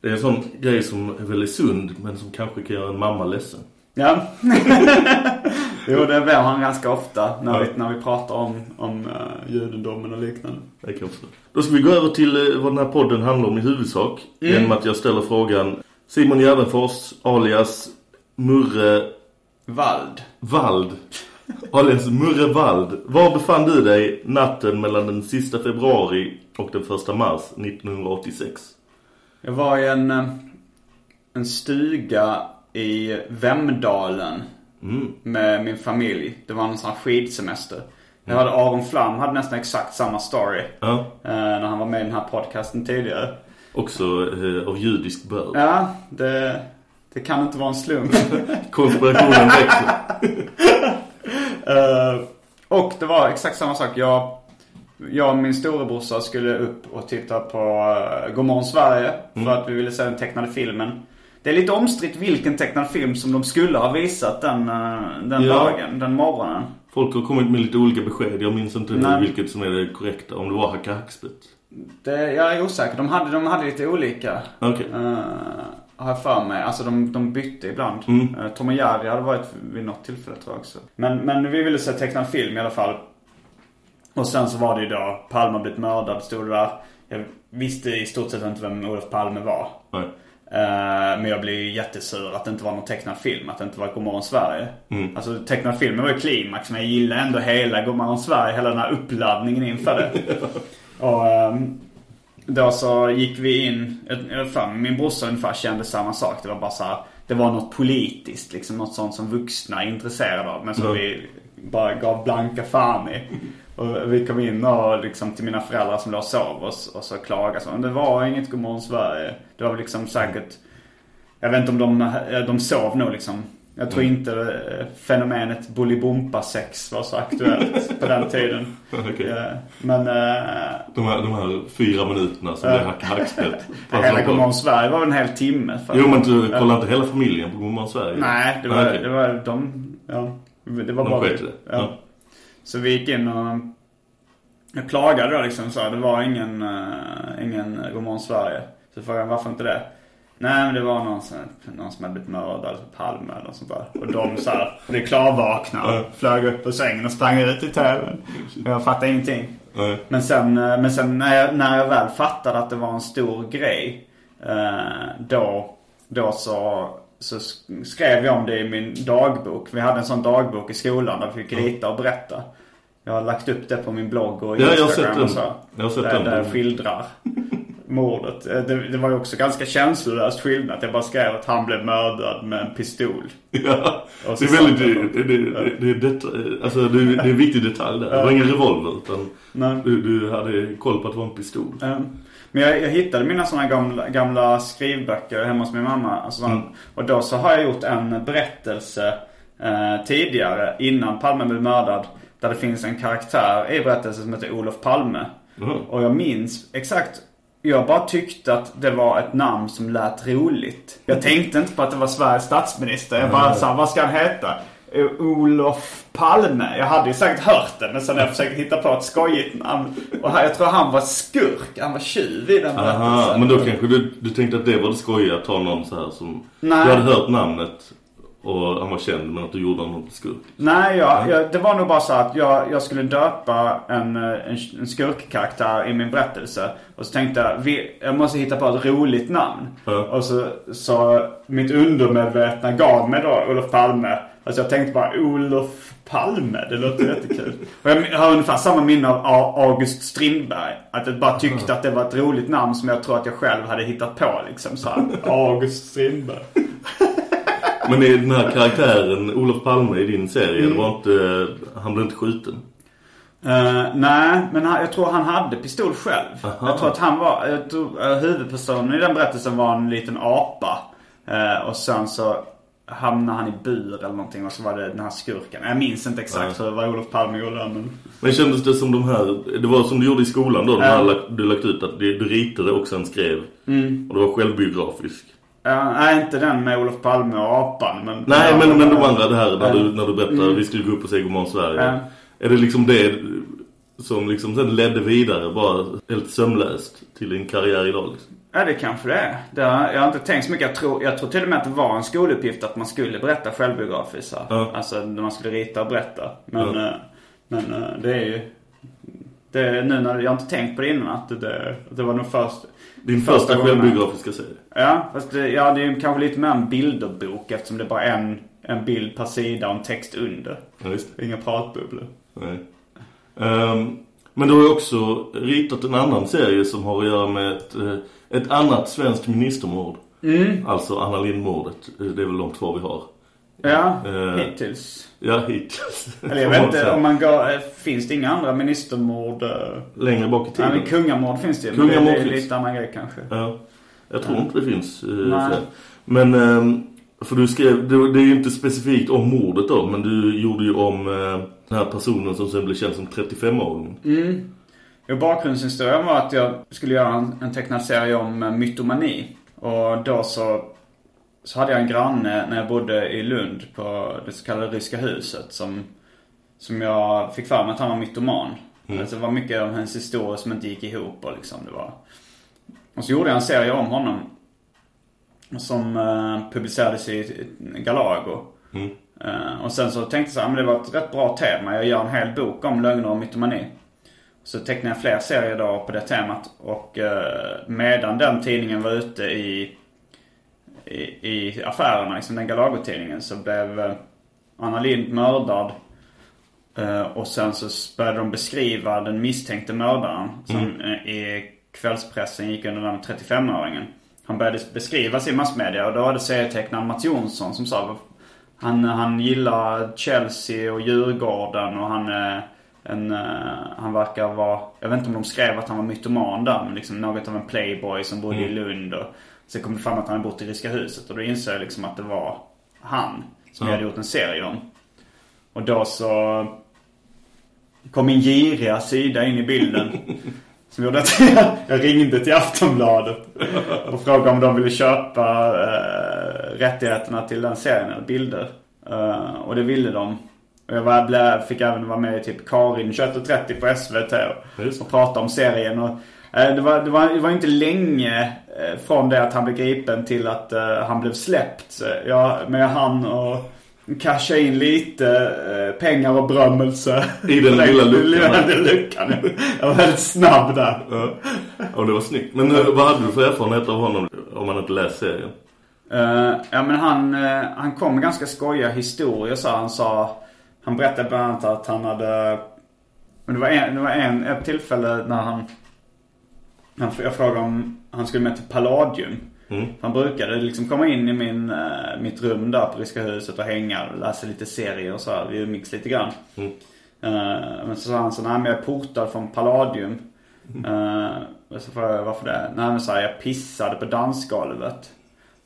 A: Det är en sån grej som är väldigt sund men som kanske kan göra en mamma ledsen.
J: Ja. (laughs) jo, det blir han ganska ofta när,
A: Ja.
J: vi, när vi pratar om, om uh, judendomen och liknande.
A: Det kan förstå. Då ska vi gå över till eh, vad den här podden handlar om i huvudsak.
J: Mm.
A: Genom att jag ställer frågan Simon Gärdenfors alias Murre
J: Vald.
A: Vald. Alias Murre Vald. Var befann du dig natten mellan den sista februari och den första mars 1986?
J: Jag var i en, eh, en stuga i Vemdalen
A: Mm.
J: med min familj. Det var en sån här skidsemester. Jag hade Aron Flam hade nästan exakt samma story.
A: Ja.
J: eh, när han var med i den här podcasten tidigare.
A: Också eh, av judisk börd.
J: Ja, det, det kan inte vara en slump. (laughs)
A: Konspirationen växer. (laughs)
J: Eh, och det var exakt samma sak. Jag, jag och min storebrorsa skulle upp och titta på uh, Godmorgon Sverige. För att vi ville se den tecknade filmen. Det är lite omstritt vilken tecknad film som de skulle ha visat den, eh, den
A: Ja.
J: dagen, den morgonen.
A: Folk har kommit med lite olika besked. Jag minns inte
J: Nej.
A: vilket som är det korrekta. Om det var Hacka Hackspett.
J: Det, jag är osäker. De hade, de hade lite olika.
A: Okej.
J: eh, har jag för mig. Alltså de, de bytte ibland.
A: Mm.
J: Uh, Tom och Jerry hade varit vid något tillfälle tror jag också. Men, men vi ville se tecknad film i alla fall. Och sen så var det ju då Palme blivit mördad stod det där. Jag visste i stort sett inte vem Olof Palme var.
A: Nej.
J: Eh, men jag blev ju jättesur att det inte var någon tecknad film. Att det inte var Godmorgon Sverige.
A: Mm.
J: Alltså tecknad filmen var ju klimax. Men jag gillar ändå hela Godmorgon Sverige. Hela den här uppladdningen inför det. (laughs) och ehm, då så gick vi in. Fan, min brorsa ungefär kände samma sak. Det var bara så här, Det var något politiskt. Liksom något sånt som vuxna är intresserade av. Men som
A: Ja.
J: vi bara gav blanka fan i. Och vi kom in och liksom till mina föräldrar som låg och sov och, och så klagade så. Men det var inget Godmorgon Sverige. Det var väl liksom säkert jag vet inte om de, de sov nog liksom. Jag tror inte eh, fenomenet Bolibompa-sex var så aktuellt på den (laughs) tiden.
A: Okej.
J: Eh, Men... eh,
A: De här, de här fyra minuterna som
J: Ja.
A: det är hack, hackspett. (laughs)
J: Hela Godmorgon Sverige var en hel timme.
A: Jo men du kollar inte hela familjen på Godmorgon Sverige?
J: Nej, det var,
A: okej.
J: det var de... Ja, det var
A: De
J: bara
A: det.
J: Ja.
A: Ja.
J: Så vi gick in och... Jag klagade då liksom så här, det var ingen, ingen Godmorgon Sverige. Så frågade jag varför inte det? Nej men det var någon som, någon som hade blivit mördad, Palme eller sånt där. Och de så här, blev klarvakna flög upp ur sängen och sprang ut i tvn. Jag fattade ingenting.
A: Nej.
J: Men sen, eh, men sen när, jag, när jag väl fattade att det var en stor grej. Eh, då, då så, så sk- skrev jag om det i min dagbok. Vi hade en sån dagbok i skolan där vi fick rita och berätta. Jag har lagt upp det på min blogg och
A: Ja, jag har
J: Instagram
A: sett den.
J: och så.
A: Jag har sett
J: där,
A: den.
J: där jag skildrar mordet. Eh, Det, det var ju också ganska känslolöst skildrat. Jag bara skrev att han blev mördad med en pistol.
A: Ja, det är väldigt, det, det, det, det, det, alltså det, det är en viktig detalj där. Det var ingen revolver utan
J: Nej.
A: du, du hade koll på att det var en pistol.
J: Men jag, jag hittade mina sådana gamla, gamla skrivböcker hemma hos min mamma. Alltså såna, Och då så har jag gjort en berättelse eh, tidigare, innan Palme blev mördad. Där det finns en karaktär i berättelsen som heter Olof Palme.
A: Mhm.
J: Och jag minns exakt jag bara tyckte att det var ett namn som lät roligt. Jag tänkte inte på att det var Sveriges statsminister. Jag bara sa, vad ska han heta? Eh, Olof Palme. Jag hade ju säkert hört det men sen jag försökte hitta på ett skojigt namn. Och jag tror han var skurk. Han var tjuv i den
A: Aha,
J: berättelsen.
A: men då kanske du, du tänkte att det var det skojiga att ta någon så här som...
J: Nej.
A: Du hade hört namnet och han var känd men att du gjorde honom till skurk.
J: Nej, jag, jag, det var nog bara så att jag, jag skulle döpa en, eh, en, en skurkkaraktär i min berättelse. Och så tänkte jag, vi, jag måste hitta på ett roligt namn. Och så, så mitt undermedvetna gav mig då Olof Palme. Alltså jag tänkte bara Olof Palme, det låter jättekul. (laughs) Och jag har ungefär samma minne av August Strindberg. Att jag bara tyckte att det var ett roligt namn som jag tror att jag själv hade hittat på liksom så här. (laughs) August Strindberg.
A: Men är den här karaktären, Olof Palme i din serie,
J: Mm.
A: det var inte, han blev inte skjuten?
J: Eh, nej, men han, jag tror han hade pistol själv.
A: Aha.
J: Jag tror att han var, jag tror, uh, huvudpersonen i den berättelsen var en liten apa. Eh, och sen så hamnade han i bur eller någonting och så var det den här skurken. Jag minns inte exakt hur vad Olof Palme gjorde där, men...
A: Men kändes det som de här, det var som du gjorde i skolan då, när
J: Ja.
A: du lagt, du lagt ut att du, du ritade och sen skrev.
J: Mm.
A: Och det var självbiografisk.
J: Ja, nej, inte den med Olof Palme och apan, men...
A: Nej, men, men de andra det här när du, när du berättade
J: Mm.
A: vi skulle gå upp och se Godmorgon Sverige.
J: Ja.
A: Är det liksom det som liksom sen ledde vidare bara helt sömlöst till din karriär idag liksom?
J: Ja, det kanske det är. Det har, jag har inte tänkt så mycket. Jag tror, jag tror till och med att det var en skoluppgift att man skulle berätta självbiografiskt.
A: Ja.
J: Alltså när man skulle rita och berätta. Men,
A: Ja.
J: eh, men eh, det är ju... Det nu när jag har inte tänkt på det innan att det, det, det var nog först...
A: Din första
J: gången-
A: självbiografiska serie.
J: Ja, fast det, ja, det är kanske lite mer en bilderbok eftersom det är bara en, en bild per sida och en text under.
A: Ja, just
J: Inga pratbubblor.
A: Nej. Ehm, men du har ju också ritat en annan serie som har att göra med ett, eh, ett annat svenskt ministermord.
J: Mm.
A: Alltså Anna Lindh-mordet. Eh, Det är väl de två vi har.
J: Ja,
A: Eh,
J: hittills.
A: Ja, hittills.
J: Eller jag vet inte, om man går, eh, finns det inga andra ministermord? eh?
A: Längre bak i tiden.
J: Nej, men kungamord finns det ju. Men det,
A: Kungamord
J: det är
A: finns.
J: lite annan grej kanske.
A: Ja. Jag tror
J: Ja.
A: inte det finns
J: Nej.
A: fler. Men, ehm, för du skrev, det, det är ju inte specifikt om mordet då, men du gjorde ju om eh, den här personen som sen blev känd som 35-åringen.
J: Mm. Jo, bakgrundshistorien var att jag skulle göra en, en tecknad serie om mytomani. Och då så, så hade jag en granne när jag bodde i Lund på det så kallade Ryska huset som, som jag fick för mig att han var mytoman.
A: Mm.
J: Alltså det var mycket av hans historia som inte gick ihop och liksom det var. Och så gjorde jag en serie om honom. Som eh, publicerades i Galago.
A: Mm.
J: Eh, och sen så tänkte jag så här, men det var ett rätt bra tema. Jag gör en hel bok om lögner och mytomani. Så tecknade jag fler serier då på det temat. Och eh, medan den tidningen var ute i, i, i affärerna, liksom den Galago-tidningen, så blev eh, Anna Lind mördad. Eh, och sen så började de beskriva den misstänkte mördaren som
A: Mm.
J: eh, i kvällspressen gick under namnet 35-öringen. Han började beskrivas i massmedia och då var det serietecknaren Mats Jonsson som sa han, han gillar Chelsea och Djurgården och han är en, han verkar vara, jag vet inte om de skrev att han var mytoman där, men liksom något av en playboy som bodde i
A: Mm.
J: Lund. Och sen kom det fram att han hade bott i Riska huset och då insåg jag liksom att det var han som
A: Ja.
J: jag hade gjort en serie om. Och då så kom min giriga sida in i bilden. (laughs) Som gjorde att (laughs) jag ringde till Aftonbladet och frågade om de ville köpa eh, rättigheterna till den serien, eller bilder. Eh, och det ville de. Och jag var, blev, fick även vara med i typ Karin 21.30 på SVT och, och prata om serien. Och, det, var, det, var, det var inte länge eh, från det att han blev gripen till att eh, han blev släppt. Så jag, men jag hann och casha in lite eh, pengar och berömmelse.
A: I den lilla (laughs) luckan.
J: Den lilla luckan. Jag var väldigt snabb där.
A: Ja. Och det var snyggt. Men eh, vad hade du för erfarenhet av honom om man inte läst serien?
J: Eh, ja men han, eh, han kom med ganska skojiga historier sa han. sa Han berättade bland annat att han hade Men det var en, det var en ett tillfälle när han, han Jag frågade om han skulle med till Palladium.
A: Mm.
J: Han brukade liksom komma in i min, eh, mitt rum där på Ryska huset och hänga och läsa lite serier och så här. Vi umgicks lite grann.
A: Mm.
J: Eh, men så sa han så nej men jag är portad från Palladium. Uh, och så frågade jag varför det? Nej men så här, jag pissade på dansgolvet.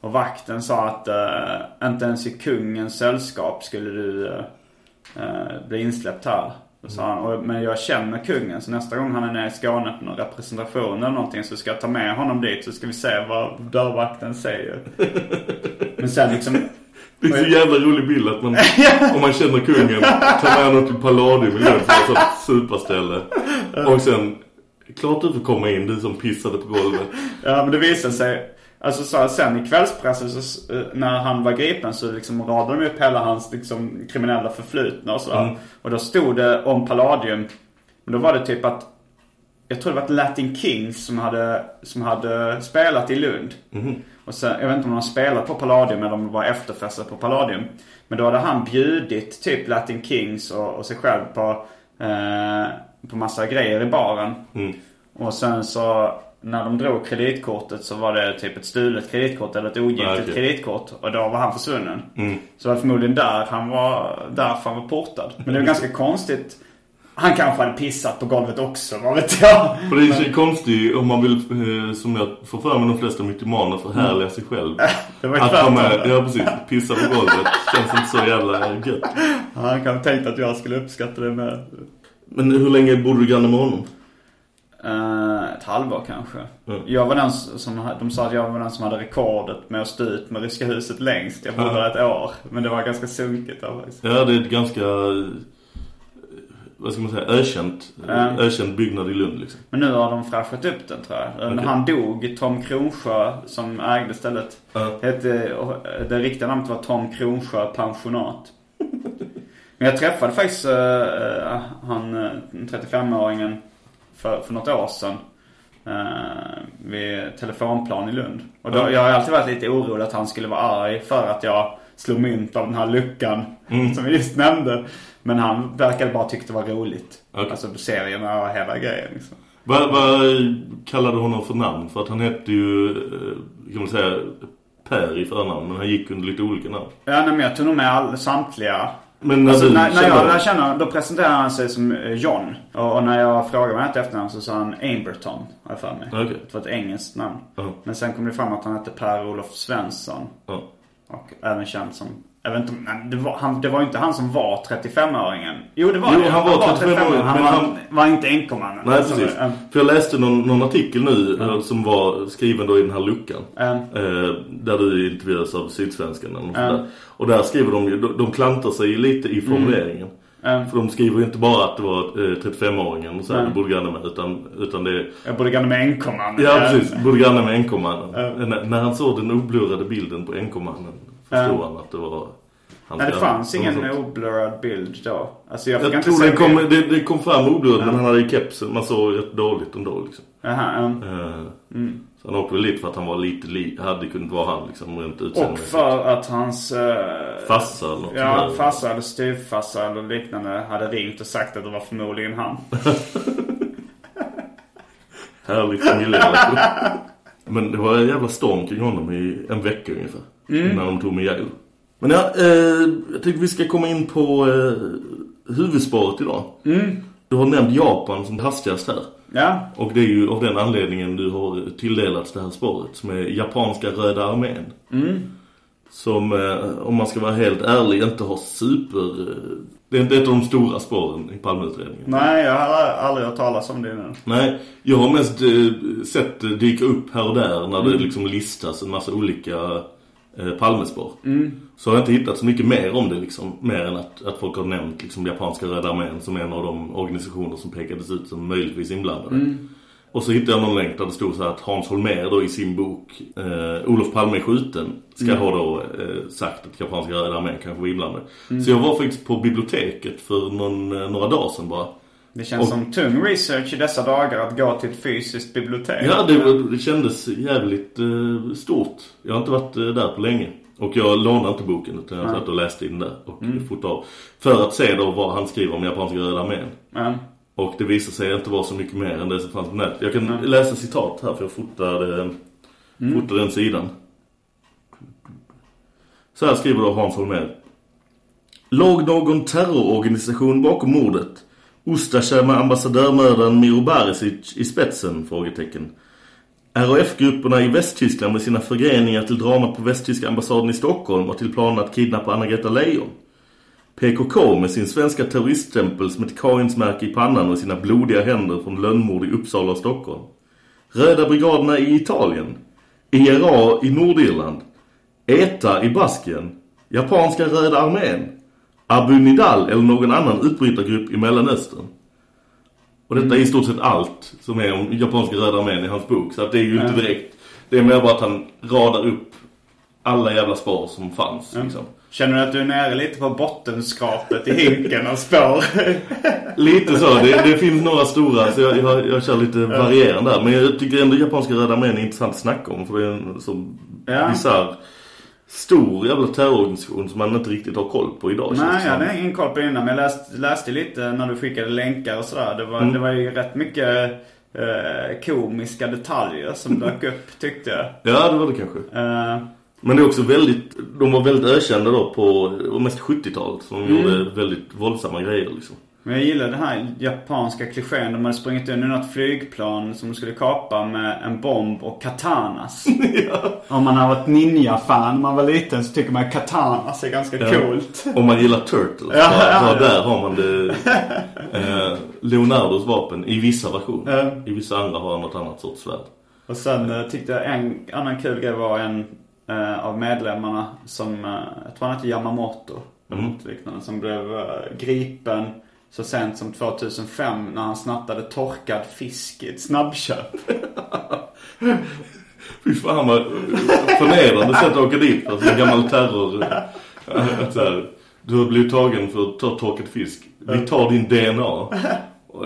J: Och vakten sa att eh, inte ens i kungens sällskap skulle du bli insläppt här. Då sa han, och, men jag känner kungen så nästa gång han är nere i Skåne på någon representation eller någonting så ska jag ta med honom dit så ska vi se vad dörrvakten säger. (laughs) men sen liksom
A: Det är så jävla rolig bild att man, (laughs) om man känner kungen, tar med honom till Palladium i Lund för ett superställe. Och sen, klart du får komma in, du som pissade på golvet.
J: Ja men det visade sig Alltså så här, sen i kvällspressen så, eh, när han var gripen så liksom radade de upp hela hans liksom, kriminella förflutna och sådär.
A: Mm.
J: Och då stod det om Palladium. Men då var det typ att Jag tror det var ett Latin Kings som hade, som hade spelat i Lund.
A: Mhm.
J: Och sen, jag vet inte om de har spelat på Palladium eller om de var efterfester på Palladium. Men då hade han bjudit typ Latin Kings och, och sig själv på, eh, på massa grejer i baren.
A: Mm.
J: Och sen så när de drog kreditkortet så var det typ ett stulet kreditkort eller ett ogiltigt
A: okej.
J: kreditkort. Och då var han försvunnen.
A: Mm.
J: Så det var förmodligen där han var, därför han var portad. Men det var ganska konstigt. Han kanske hade pissat på golvet också, vad vet jag.
A: För det är så konstigt om man vill, eh, som jag får för mig de flesta mytomaner förhärliga sig själv. (laughs)
J: Det var ju
A: att
J: tvärtom.
A: de är, ja precis, pissa på golvet känns inte så jävla gött.
J: Han kanske tänkte att jag skulle uppskatta det med.
A: Men hur länge bodde du granne med honom?
J: Eh, ett halvår kanske.
A: Mm.
J: Jag var den som, de sa att jag var den som hade rekordet med att stå ut med Ryska huset längst. Jag bodde där ett år. Men det var ganska sunkigt där faktiskt.
A: Ja, det är ett ganska, eh, vad ska man säga, ökänt,
J: Ja.
A: ökänd byggnad i Lund liksom.
J: Men nu har de fräschat upp den tror jag. När
A: Okej.
J: han dog, Tom Kronsjö som ägde stället.
A: Ja.
J: Hette, det riktiga namnet var Tom Kronsjö pensionat. (laughs) Men jag träffade faktiskt eh, han, eh, 35-åringen för, för något år sedan. Uh, vid telefonplan i Lund. Och då,
A: Ja.
J: jag har alltid varit lite orolig att han skulle vara arg för att jag slog mynt av den här luckan.
A: Mm. (laughs)
J: Som vi just nämnde. Men han verkade bara tycka det var roligt.
A: Okej.
J: Alltså serierna och hela grejen liksom.
A: Vad, vad kallade honom för namn? För att han hette ju, eh, kan man säga, Per i förnamn. Men han gick under lite olika namn.
J: Ja, nej, men jag tog nog med all, samtliga.
A: Men när
J: alltså,
A: du
J: när, när jag lärde känna honom, då presenterade han sig som eh, John. Och, och när jag frågade vad han hette efternamn så sa han Amberton, har jag för mig.
A: Okej.
J: Det var ett engelskt namn.
A: Ja.
J: Men sen kom det fram att han hette Per-Olof Svensson.
A: Ja.
J: Och även känd som, jag vet inte, nej, det var, han, det var inte han som var 35-öringen. Jo, det var
A: Jo,
J: det.
A: han var 35-åringen,
J: Han
A: men
J: var,
A: han-
J: var inte enkomannen.
A: Nej,
J: Alltså,
A: precis.
J: eh,
A: För jag läste någon, någon artikel nu eh, som var skriven då i den här luckan.
J: eh,
A: Eh, där du intervjuas av Sydsvenskan sånt där. Och där skriver de de, de klantar sig lite i formuleringen.
J: eh,
A: För de skriver ju inte bara att det var eh, 35-åringen och så här,
J: Nej.
A: du bodde granne med. Utan, utan det
J: jag bodde granne med enkomannen.
A: Ja precis, bodde granne med NK-mannen.
J: Ja.
A: När, när han såg den oblurrade bilden på NK-mannen förstod han att det var hans
J: Nej, det fanns ingen oblurrad bild då. Alltså jag
A: Jag
J: inte
A: tror det kom, det, det kom fram oblurrat men han hade ju kepsen. Man såg rätt dåligt ändå liksom.
J: Jaha, ja.
A: Eh,
J: Mm.
A: Så han åkte väl dit för att han var lite li- hade kunnat vara han liksom rent
J: Och
A: utseendemässigt.
J: för att hans... eh,
A: Farsa eller något
J: Ja, farsa eller styvfarsa eller liknande hade ringt och sagt att det var förmodligen han. (laughs)
A: Härlig familjerelation. (laughs) Men det var en jävla storm kring honom i en vecka ungefär.
J: Mm.
A: Innan de tog mig ihjäl. Men ja, eh, jag tänkte vi ska komma in på eh, huvudspåret idag.
J: Mm.
A: Du har nämnt Japan som hastigast här.
J: Ja.
A: Och det är ju av den anledningen du har tilldelats det här spåret. Som är japanska röda armén.
J: Mm.
A: Som, eh, om man ska vara helt ärlig, inte har super... Eh, det är inte ett av de stora spåren i Palmeutredningen.
J: Nej, jag har aldrig hört talas om det nu.
A: Nej, jag har mest eh, sett det dyka upp här och där när det
J: Mm.
A: liksom listas en massa olika eh, Palmespår.
J: Mm.
A: Så har jag inte hittat så mycket mer om det liksom. Mer än att, att folk har nämnt liksom japanska Röda armén som en av de organisationer som pekades ut som möjligtvis inblandade.
J: Mm.
A: Och så hittade jag någon länk där det stod så att Hans Holmér då i sin bok eh, Olof Palme är skjuten ska
J: Mm.
A: ha då eh, sagt att japanska Röda armén kanske var inblandade.
J: Mm.
A: Så jag var faktiskt på biblioteket för någon, eh, några dagar sedan bara.
J: Det känns
A: Och-
J: som tung research i dessa dagar att gå till ett fysiskt bibliotek.
A: Ja, det, det kändes jävligt eh, stort. Jag har inte varit eh, där på länge. Och jag lånade inte boken utan jag satt och läste in där och
J: Mm.
A: fotade av. För att se då vad han skriver om japanska röda armén.
J: Ja.
A: Och det visade sig inte vara så mycket mer än det som fanns på nätet. Jag kan
J: Nej.
A: läsa citat här för jag fotade,
J: Mm.
A: fotade den sidan. Så här skriver då Hans Holmér. Låg någon terrororganisation bakom mordet? Ustasja med ambassadörmördaren Miro Barisic i spetsen? Frågetecken. RAF-grupperna i Västtyskland med sina förgreningar till dramat på västtyska ambassaden i Stockholm och till planen att kidnappa Anna-Greta Leijon. PKK med sin svenska terroriststämpel som ett Karinsmärke i pannan och sina blodiga händer från lönnmord i Uppsala och Stockholm. Röda brigaderna i Italien. IRA i Nordirland. ETA i Baskien. Japanska Röda armén. Abu Nidal eller någon annan utbrytargrupp i Mellanöstern. Och detta är i stort sett allt som är om japanska Röda armén i hans bok. Så att det är ju inte direkt... Det är mer bara att han radar upp alla jävla spår som fanns. Liksom.
J: Känner du att du är nere lite på bottenskrapet i hinken av spår? (laughs)
A: Lite så, det, det finns några stora så jag, jag, jag kör lite varierande där. Men jag tycker ändå japanska Röda armén är intressant att snacka om. För det är en så
J: Ja.
A: bisarr, stor jävla terrororganisation som man inte riktigt har koll på idag.
J: Nej, jag hade ingen koll på det innan. Men jag läste, läste lite när du skickade länkar och sådär. Det var,
A: Mm.
J: det var ju rätt mycket eh, komiska detaljer som dök upp, tyckte jag.
A: Ja, det var det kanske.
J: Eh,
A: Men det är också väldigt, de var väldigt ökända då på, mest 70-talet. Som
J: Mm.
A: gjorde väldigt våldsamma grejer liksom.
J: Men jag gillar den här japanska klichén. De hade sprungit under något flygplan som de skulle kapa med en bomb och katanas. (laughs) Om man har varit ninja-fan när man var liten så tycker man att katanas är ganska
A: Ja.
J: coolt.
A: Om man gillar Turtles,
J: Ja, ja, ja.
A: där har man det eh, Leonardos vapen i vissa versioner.
J: Ja.
A: I vissa andra har han något annat sorts svärd.
J: Och sen eh, tyckte jag en annan kul grej var en eh, av medlemmarna som, eh, jag tror han hette Yamamoto.
A: Mm.
J: liknande, som blev eh, gripen så sent som 2005 när han snattade torkad fisk i ett snabbköp. (laughs)
A: Fy fan vad förnedrande sätt att åka dit för en gammal terror. Att så här, du har blivit tagen för att ta torkad fisk. Vi tar din DNA.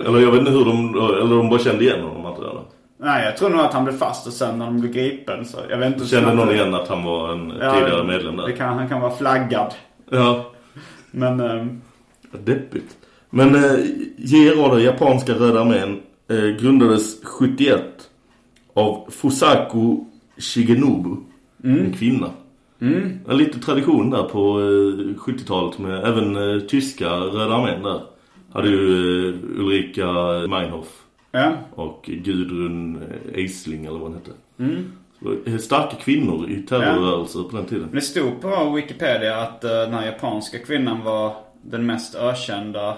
A: Eller jag vet inte hur de, eller de bara kände igen honom antar jag.
J: Nej, jag tror nog att han blev fast och sen när de blev gripen så, jag vet inte
A: Kände någon igen att han var en
J: Ja,
A: tidigare medlem där?
J: Det kan, han kan vara flaggad.
A: Ja.
J: Men, ehm,
A: Deppigt. Men eh, JRA, japanska röda armén, eh, grundades 71 av Fusaku Shigenobu. En kvinna.
J: Mm.
A: En lite tradition där på eh, 70-talet med även eh, tyska röda armén där. Hade ju eh, Ulrika Meinhof
J: Ja.
A: och Gudrun eh, Eisling eller vad hon hette.
J: Mm.
A: Så, starka kvinnor i terrorrörelser på den tiden.
J: Men det stod på Wikipedia att eh, den här japanska kvinnan var den mest ökända,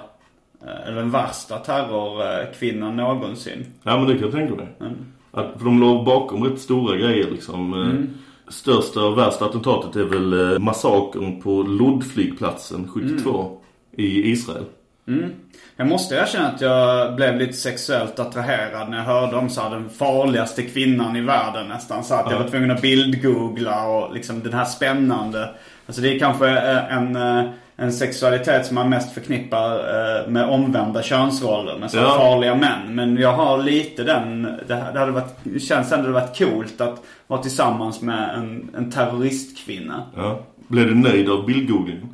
J: eller den värsta terrorkvinnan någonsin.
A: Ja men det kan jag tänka mig.
J: Mm.
A: Att, för de låg bakom rätt stora grejer liksom. Eh,
J: Mm.
A: Största och värsta attentatet är väl eh, massakern på Lod-flygplatsen 72 i Israel.
J: Mm. Jag måste erkänna att jag blev lite sexuellt attraherad när jag hörde om så här, den farligaste kvinnan i världen nästan. Så att jag
A: Ja.
J: var tvungen att bildgoogla och liksom den här spännande. Alltså det är kanske eh, en, eh, en sexualitet som man mest förknippar eh, med omvända könsroller. Med så
A: Ja.
J: farliga män. Men jag har lite den... Det, hade varit, känns ändå varit coolt att vara tillsammans med en, en terroristkvinna.
A: Ja. Blev du nöjd av bildgooglingen?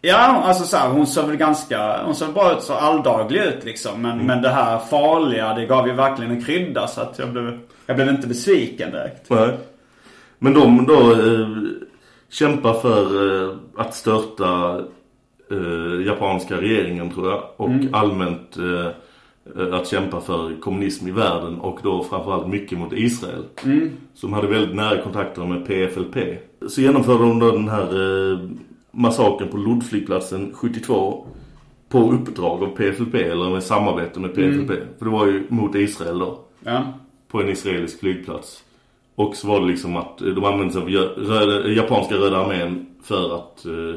J: Ja, alltså så här, hon såg väl ganska, hon såg bara ut så alldaglig ut liksom. Men, men det här farliga, det gav ju verkligen en krydda så att jag blev, jag blev inte besviken direkt.
A: Nej. Men de då eh, kämpar för eh, att störta eh, japanska regeringen tror jag. Och
J: Mm.
A: allmänt eh, eh, att kämpa för kommunism i världen. Och då framförallt mycket mot Israel.
J: Mm.
A: Som hade väldigt nära kontakter med PFLP. Så genomförde de då den här eh, massakern på Lodflygplatsen 72. På uppdrag av PFLP eller med samarbete med PFLP. För det var ju mot Israel då
J: Ja.
A: på en israelisk flygplats. Och så var det liksom att eh, de använde sig av röda, japanska röda armén för att eh,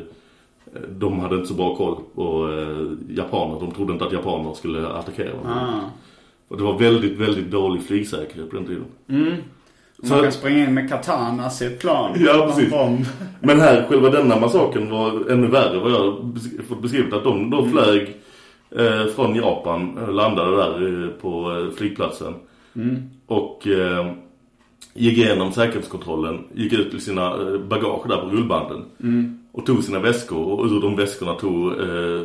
A: de hade inte så bra koll på eh, japaner. De trodde inte att japaner skulle attackera.
J: Ah.
A: Och det var väldigt, väldigt dålig flygsäkerhet på den tiden.
J: Mm.
A: Så-
J: Man kan springa in med katanas i ett plan.
A: Ja, precis. Men här, själva denna massakern var ännu värre vad jag fått beskrivet. Att de då flög eh, från Japan, eh, landade där eh, på eh, flygplatsen.
J: Mm.
A: Och eh, gick igenom säkerhetskontrollen, gick ut till sina bagage där på rullbanden.
J: Mm.
A: Och tog sina väskor och ur de väskorna tog eh,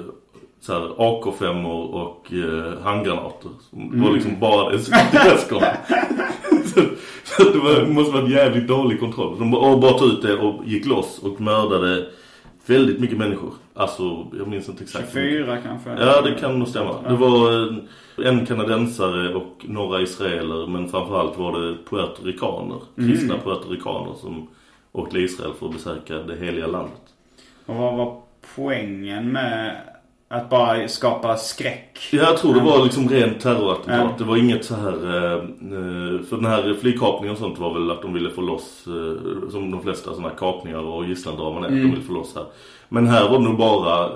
A: så här AK5 och eh, handgranater. Som
J: Mm.
A: var liksom bara det i väskorna. (laughs) så, så det, var, måste vara jävligt dålig kontroll. De bara, bara tog ut det och gick loss och mördade väldigt mycket människor. Alltså, jag minns inte exakt.
J: 24 kanske.
A: Ja, det kan nog stämma. Det var eh, en kanadensare och några israeler, men framförallt var det puertoricaner, kristna
J: Mm.
A: puertoricaner som åkte till Israel för att besöka det heliga landet.
J: Och vad var poängen med att bara skapa skräck?
A: Jag tror det var liksom rent terrorattentat.
J: Ja.
A: Det var inget så här... Eh, eh, för den här flygkapningen och sånt var väl att de ville få loss, eh, som de flesta sådana här kapningar och gisslandraman är,
J: Mm.
A: de ville få loss här. Men här var det nog bara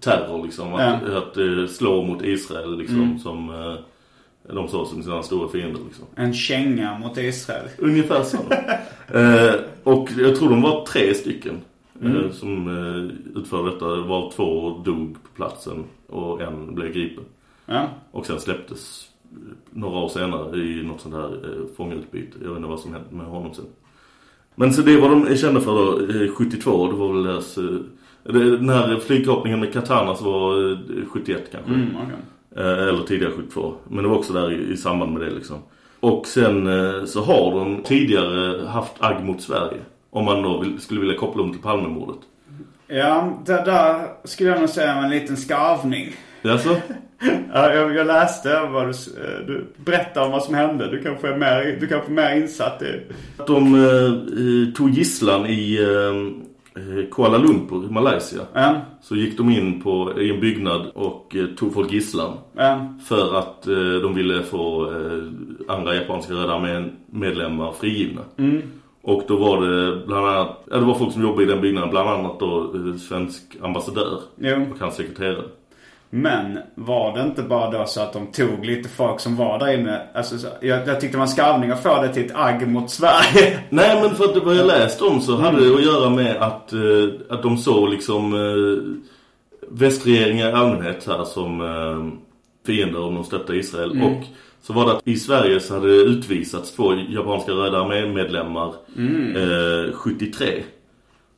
A: terror liksom. Att,
J: Ja.
A: att slå mot Israel liksom
J: Mm.
A: som de såg som sina stora fiender liksom.
J: En känga mot Israel.
A: Ungefär så. (laughs) eh, och jag tror de var tre stycken
J: Mm.
A: som eh, utförde detta. Var två dog på platsen och en blev gripen.
J: Ja.
A: Och sen släpptes eh, några år senare i något sånt här eh, fångutbyte. Jag vet inte vad som hände med honom sen. Men så det var de kända för då, eh, 72. Det var väl deras... Eh, den här flygkapningen med Katanas var eh, 71 kanske.
J: Mm.
A: Eh, Eller tidigare 72. Men det var också där i, i samband med det liksom. Och sen eh, så har de tidigare haft agg mot Sverige. Om man då vill, skulle vilja koppla dem till Palmemordet.
J: Ja, det där skulle jag nog säga var en liten skavning.
A: Alltså? (laughs)
J: Ja, jag, jag läste vad du, eh, du berättade om vad som hände. Du kanske är mer, du kanske är mer insatt i...
A: De eh, tog gisslan i eh, eh, Kuala Lumpur i Malaysia.
J: Ja.
A: Så gick de in på, i en byggnad och eh, tog folk gisslan.
J: Ja.
A: För att eh, de ville få eh, andra japanska röda armén medlemmar frigivna.
J: Mm.
A: Och då var det bland annat, ja det var folk som jobbade i den byggnaden, bland annat då eh, svensk ambassadör
J: Jo.
A: och hans sekreterare.
J: Men var det inte bara då så att de tog lite folk som var där inne? Alltså, så, jag, jag tyckte det var en skavning att få det till ett agg mot Sverige. (laughs)
A: Nej men för att vad jag läst om så hade det att göra med att, eh, att de såg liksom eh, västregeringar i allmänhet här som fiender om de stöttade Israel.
J: Mm.
A: Och så var det att i Sverige så hade det utvisats två japanska röda armé-medlemmar
J: Mm.
A: eh, 73.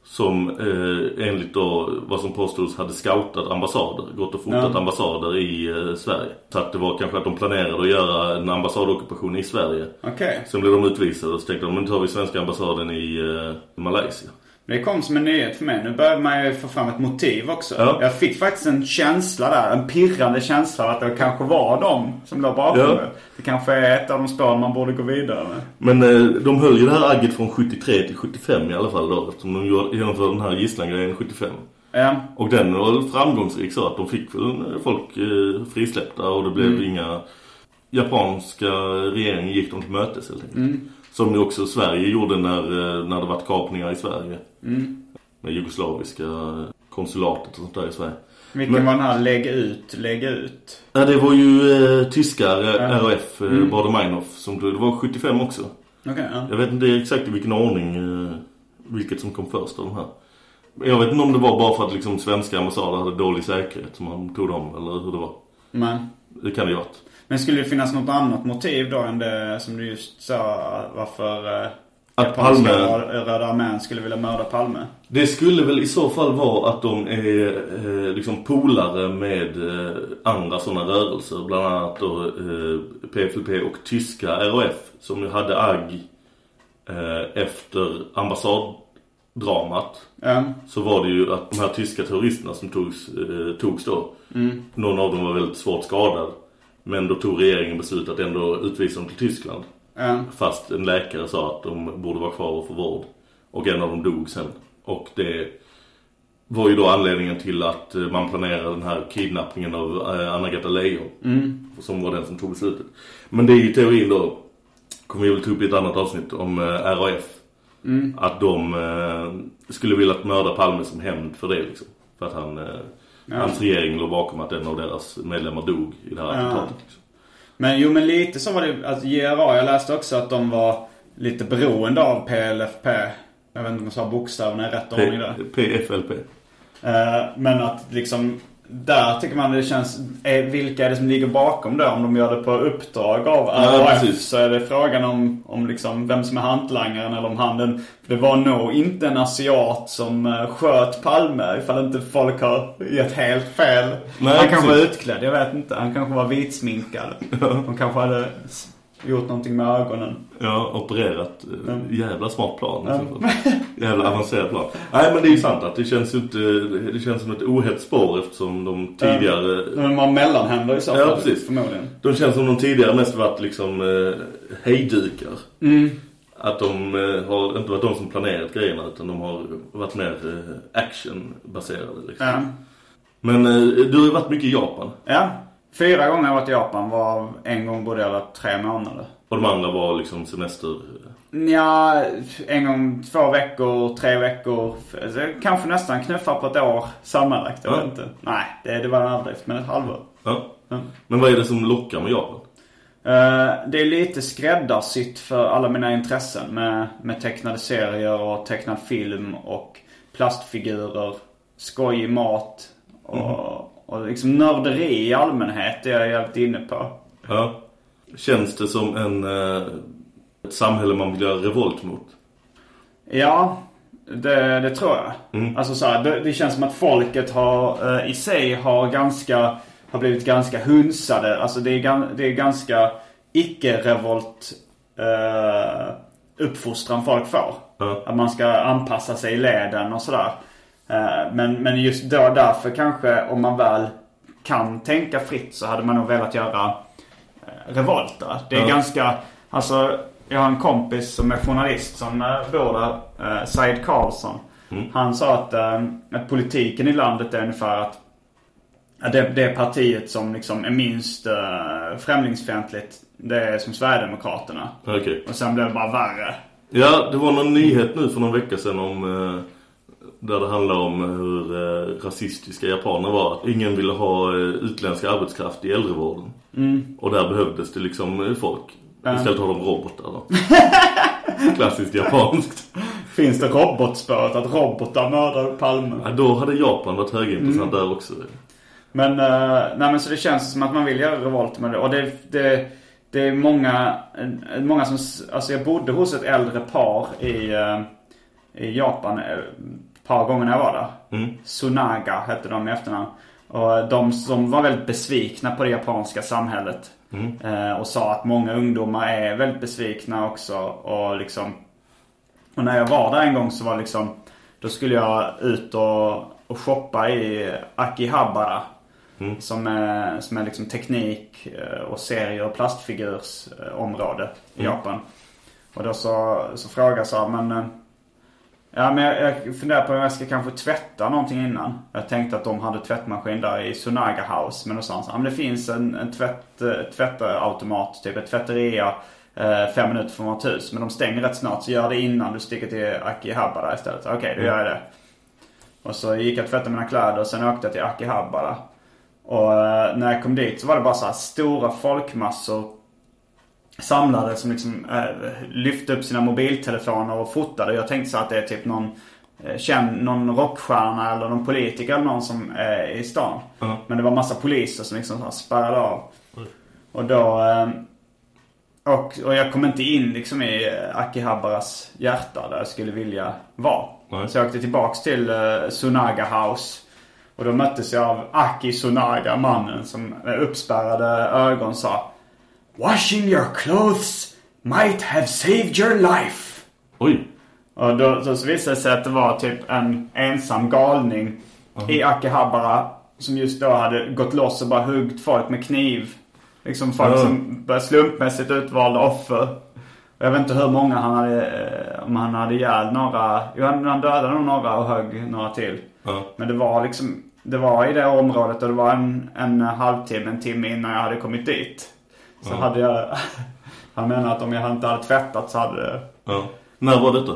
A: Som eh, enligt då vad som påstods hade scoutat ambassader, gått och fotat
J: Ja.
A: ambassader i eh, Sverige. Så att det var kanske att de planerade att göra en ambassadockupation i Sverige.
J: Okej.
A: Sen blev de utvisade och så tänkte de, men nu tar vi svenska ambassaden i eh, Malaysia.
J: Det kom som en nyhet för mig. Nu börjar man ju få fram ett motiv också.
A: Ja.
J: Jag fick faktiskt en känsla där. En pirrande känsla av att det kanske var de som låg bakom
A: Ja.
J: det. Det kanske är ett av de spåren man borde gå vidare med.
A: Men eh, de höll ju det här agget från 73 till 75 i alla fall då. Eftersom de genomförde den här gisslangrejen 75.
J: Ja.
A: Och den var framgångsrik så att de fick eh, folk eh, frisläppta och det blev
J: Mm.
A: inga... Japanska regeringen gick dem till mötes helt enkelt.
J: Mm.
A: Som också Sverige gjorde när, när det var kapningar i Sverige.
J: Mm.
A: Med jugoslaviska konsulatet och sånt där i Sverige.
J: Vilken
A: Men-
J: var den här lägg ut, lägg ut?
A: Ja, det var ju eh, tyskar, eh,
J: Ja.
A: RAF, eh,
J: Mm.
A: Baader-Meinhof, som det var 75 också.
J: Okej, ja.
A: Jag vet inte exakt i vilken ordning, eh, vilket som kom först av de här. Jag vet inte om det var bara för att liksom svenska ambassader hade dålig säkerhet som han tog dem eller hur det var.
J: Men,
A: Det kan det ju varit.
J: men skulle det finnas något annat motiv då än det som du just sa varför eh,
A: Att Palme-
J: Röda armén skulle vilja mörda Palme?
A: Det skulle väl i så fall vara att de är eh, liksom polare med eh, andra sådana rörelser. Bland annat då eh, PFLP och tyska RAF som ju hade agg eh, efter ambassaddramat.
J: Ja.
A: Så var det ju att de här tyska terroristerna som togs, eh, togs då.
J: Mm.
A: Någon av dem var väldigt svårt skadad. Men då tog regeringen beslut att ändå utvisa dem till Tyskland.
J: Ja.
A: Fast en läkare sa att de borde vara kvar och få vård. Och en av dem dog sen. Och det var ju då anledningen till att eh, man planerade den här kidnappningen av eh, Anna-Greta Leijon.
J: Mm.
A: Som var den som tog beslutet. Men det är ju teorin då, kommer vi väl ta upp i ett annat avsnitt om eh, RAF.
J: Mm.
A: Att de skulle vilja mörda Palme som hämnd för det liksom. För att han,
J: Ja.
A: hans regering låg bakom att en av deras medlemmar dog i det här
J: Ja.
A: attentatet. Liksom.
J: Men jo men lite så var det, alltså JRA, jag läste också att de var lite beroende av PLFP. Jag vet inte om jag sa bokstäverna i rätt ordning där.
A: PFLP.
J: Eh, Men att liksom där tycker man det känns, är, vilka är det som ligger bakom det? Om de gör det på uppdrag av
A: Ja,
J: RAF
A: precis.
J: så är det frågan om, om liksom vem som är hantlangaren eller om han den, för Det var nog inte en asiat som eh, sköt Palme ifall inte folk har gett helt fel.
A: Nej,
J: han kanske var utklädd, jag vet inte. Han kanske var vitsminkad. De kanske hade gjort någonting med ögonen.
A: Ja, opererat.
J: Mm.
A: Jävla smart plan. fall. Jävla avancerad plan. Nej men det är ju sant att det känns inte, det känns som ett ohett spår eftersom de tidigare...
J: De har mellanhänder i så fall.
A: Ja, precis.
J: Förmodligen.
A: De känns som de tidigare mest varit liksom eh, hejdukar.
J: Mm.
A: Att de eh, har inte varit de som planerat grejerna utan de har varit mer eh, actionbaserade liksom. Men du har ju varit mycket i Japan.
J: Ja. Fyra gånger jag varit i Japan. Var en gång bodde jag där tre månader.
A: Och de andra var liksom semester...
J: Ja, en gång två veckor, tre veckor. Alltså, Kanske nästan knuffar på ett år sammanlagt. Jag
A: Ja.
J: vet inte. Nej, det, det var en överdrift. Men ett halvår.
A: Ja.
J: Ja.
A: Men vad är det som lockar med Japan?
J: Eh, det är lite skräddarsytt för alla mina intressen med, med tecknade serier och tecknad film och plastfigurer, skojig mat och, och liksom nörderi i allmänhet är jag jävligt inne på.
A: Ja. Känns det som en, eh, ett samhälle man vill göra revolt mot?
J: Ja, det, det tror jag.
A: Mm.
J: Alltså så här, det, det känns som att folket har eh, i sig har ganska har blivit ganska hunsade. Alltså det är, det är ganska icke-revolt eh, uppfostran folk får.
A: Ja.
J: Att man ska anpassa sig i leden och sådär. Eh, men, men just då därför kanske om man väl kan tänka fritt så hade man nog velat göra eh, revolter. Det är
A: Ja.
J: ganska, alltså jag har en kompis som är journalist som eh, bor där, eh, Said Karlsson.
A: Mm.
J: Han sa att, eh, att politiken i landet är ungefär att det, det partiet som liksom är minst uh, främlingsfientligt det är som Sverigedemokraterna.
A: Okej.
J: Och sen blev det bara värre.
A: Ja, det var någon nyhet nu för någon vecka sedan om eh, där det handlar om hur eh, rasistiska japaner var. Att ingen ville ha eh, utländsk arbetskraft i äldrevården.
J: Mm.
A: Och där behövdes det liksom eh, folk.
J: Ja.
A: Istället har de robotar då. (laughs) Klassiskt japanskt.
J: Finns det robotspåret att robotar mördar Palme?
A: Ja, då hade Japan varit högintressant
J: Mm.
A: där också.
J: Men, uh, nej men så det känns som att man vill göra revolt med det. Och det, det, det är många, eh, många som, alltså jag bodde hos ett äldre par i, eh, i Japan par gånger när jag var där.
A: Mm.
J: Sunaga hette de i efternamn. Och de som var väldigt besvikna på det japanska samhället.
A: Mm.
J: Eh, och sa att många ungdomar är väldigt besvikna också. Och liksom och när jag var där en gång så var liksom Då skulle jag ut och, och shoppa i Akihabara.
A: Mm.
J: Som är, som är liksom teknik eh, och serier och plastfigursområde i
A: Mm.
J: Japan. Och då så, så frågade jag så här, men eh, Ja men jag, jag funderar på om jag ska kanske tvätta någonting innan. Jag tänkte att de hade tvättmaskin där i Sunaga House. Men någonstans. Ja, men det finns en, en tvätt, eh, tvättautomat, typ ett tvätteria. Eh, fem minuter från vårt hus. Men de stänger rätt snart så gör det innan du sticker till Akihabara istället. Okej, då gör jag det. Och så gick jag och tvättade mina kläder och sen åkte jag till Akihabara. Och eh, när jag kom dit så var det bara så här stora folkmassor samlade som liksom eh, lyfte upp sina mobiltelefoner och fotade. Jag tänkte så att det är typ någon eh, känd, någon rockstjärna eller någon politiker eller någon som är i stan.
A: Ja.
J: Men det var massa poliser som liksom så spärrade av. Och då... Eh, och, och jag kom inte in liksom i eh, Akihabaras hjärta där jag skulle vilja vara.
A: Nej.
J: Så jag åkte tillbaks till eh, Sunaga House. Och då möttes jag av Aki Sunaga, mannen som med uppspärrade ögon sa Washing your clothes might have saved your life.
A: Oj.
J: Och då, då så visade det sig att det var typ en ensam galning i Akihabara. Som just då hade gått loss och bara huggt folk med kniv. Liksom folk
A: Ja.
J: som var slumpmässigt utvalda offer. Jag vet inte hur många han hade, eh, om han hade ihjäl några. Jo, han, han dödade nog några och högg några till.
A: Ja.
J: Men det var liksom, det var i det området och det var en, en halvtimme, en timme innan jag hade kommit dit. Så
A: Ja.
J: hade jag, (laughs) han menar att om jag inte hade tvättat så hade det
A: Ja. När var detta?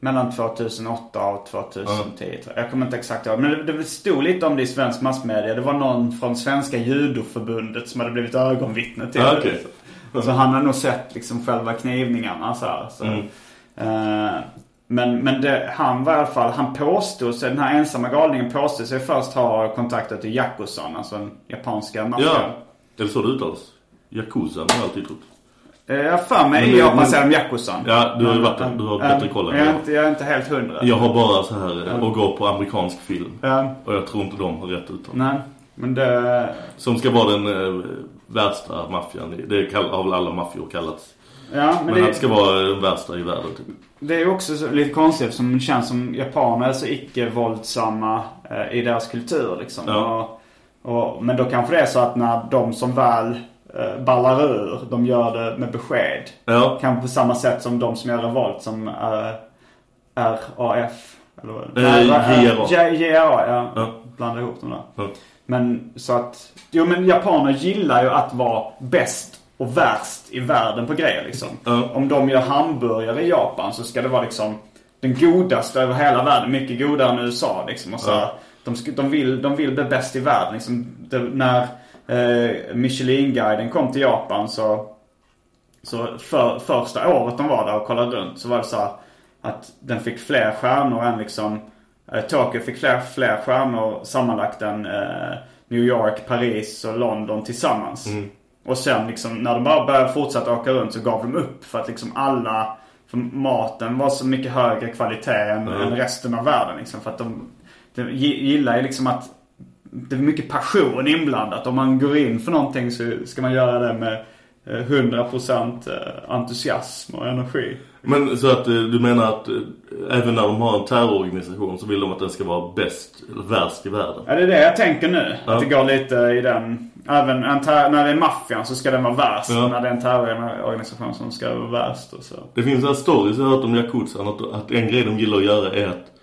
J: mellan 2008 och 2010 tror jag. Kommer inte exakt ihåg. Men det, det stod lite om det i svensk massmedia. Det var någon från Svenska judoförbundet som hade blivit ögonvittne till
A: Ja,
J: det.
A: okej.
J: Så han har nog sett liksom själva knivningarna så här. Så.
A: Mm.
J: Eh, men men det, han var i alla fall, han påstod sig, den här ensamma galningen påstod sig först ha kontakter till Yakuzan, alltså den japanska maffian.
A: Ja. Är det så det uttalas? Yakuza har jag alltid trott.
J: Eh, Jag har för mig
A: Men det-
J: Japan
A: men-
J: Yakuzan.
A: Ja, du har ju varit där. Du har bättre koll än
J: jag. är
A: jag.
J: inte- Jag är inte helt hundra.
A: Jag har bara så här och går på amerikansk film.
J: Ja.
A: Och jag tror inte de har rätt uttal.
J: Nej, men det...
A: Som ska vara den eh, värsta maffian. i- Det kall- har väl alla maffior kallats.
J: Ja, men,
A: Men,
J: det,
A: ska vara den värsta i världen typ.
J: det är ju också så, lite konstigt som känns som japaner är så icke-våldsamma eh, i deras kultur liksom.
A: Ja.
J: Och, och, men då kanske det är så att när de som väl eh, ballar ur, de gör det med besked.
A: Ja.
J: Kanske på samma sätt som de som gör revolt som eh, RAF. Eller vad?
A: Eh, JRA.
J: Ja.
A: Ja.
J: Blandar ihop dem där.
A: Ja.
J: Men så att, jo men japaner gillar ju att vara bäst och värst i världen på grejer liksom.
A: Ja.
J: Om de gör hamburgare i Japan så ska det vara liksom den godaste över hela världen. Mycket godare än USA liksom. Och så, de, de, vill, de vill bli bäst i världen liksom. Det, när eh, Michelin-guiden kom till Japan så så för, första året de var där och kollade runt så var det så här att den fick fler stjärnor än liksom eh, Tokyo fick fler, fler stjärnor sammanlagt än eh, New York, Paris och London tillsammans.
A: Mm.
J: Och sen liksom när de bara började fortsätta åka runt så gav de upp för att liksom alla för maten var så mycket högre kvalitet än,
A: Ja.
J: än resten av världen liksom. För att de, de gi- gillar ju liksom att det är mycket passion inblandat. Om man går in för någonting så ska man göra det med eh, 100% eh, entusiasm och energi.
A: Men så att eh, du menar att eh, även när de har en terrororganisation så vill de att den ska vara bäst eller värst i världen?
J: Ja, det är det jag tänker nu.
A: Ja.
J: Att det går lite i den... Även när det är maffian så ska den vara värst.
A: Ja.
J: När det är en terrororganisation som ska vara värst och så.
A: Det finns en stories jag har hört om Yakuzan att, att en grej de gillar att göra är att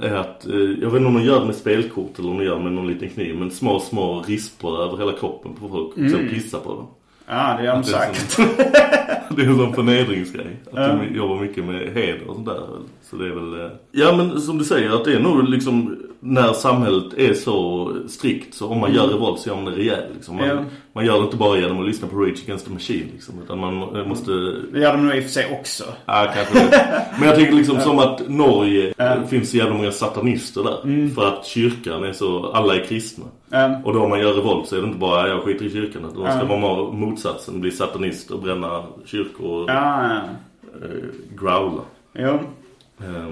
A: är att, eh, jag vet inte om de gör det med spelkort eller om de gör det med någon liten kniv men små, små rispor över hela kroppen på folk och sen pissa på dem.
J: Ja, det de
A: Att det är
J: säkert.
A: som- (laughs) Det är en sån förnedringsgrej. Att
J: Ja.
A: de jobbar mycket med heder och sånt där. Så det är väl... eh, Ja men som du säger att det är nog liksom när samhället är så strikt så om man gör revolt så gör man det rejält liksom. Man,
J: Ja.
A: man gör det inte bara genom att lyssna på Rage Against the Machine liksom. Utan man måste...
J: Det gör de nog i och för sig också.
A: Ja kanske. Men jag tänker liksom som att Norge
J: Ja.
A: det finns så jävla många satanister där. För att kyrkan är så, alla är kristna.
J: Ja.
A: Och då om man gör revolt så är det inte bara jag skiter i kyrkan. Utan då ska
J: Ja.
A: man vara motsatsen, bli satanist och bränna kyrkor och
J: Ja, ja.
A: eh, growla.
J: Jo.
A: Eh,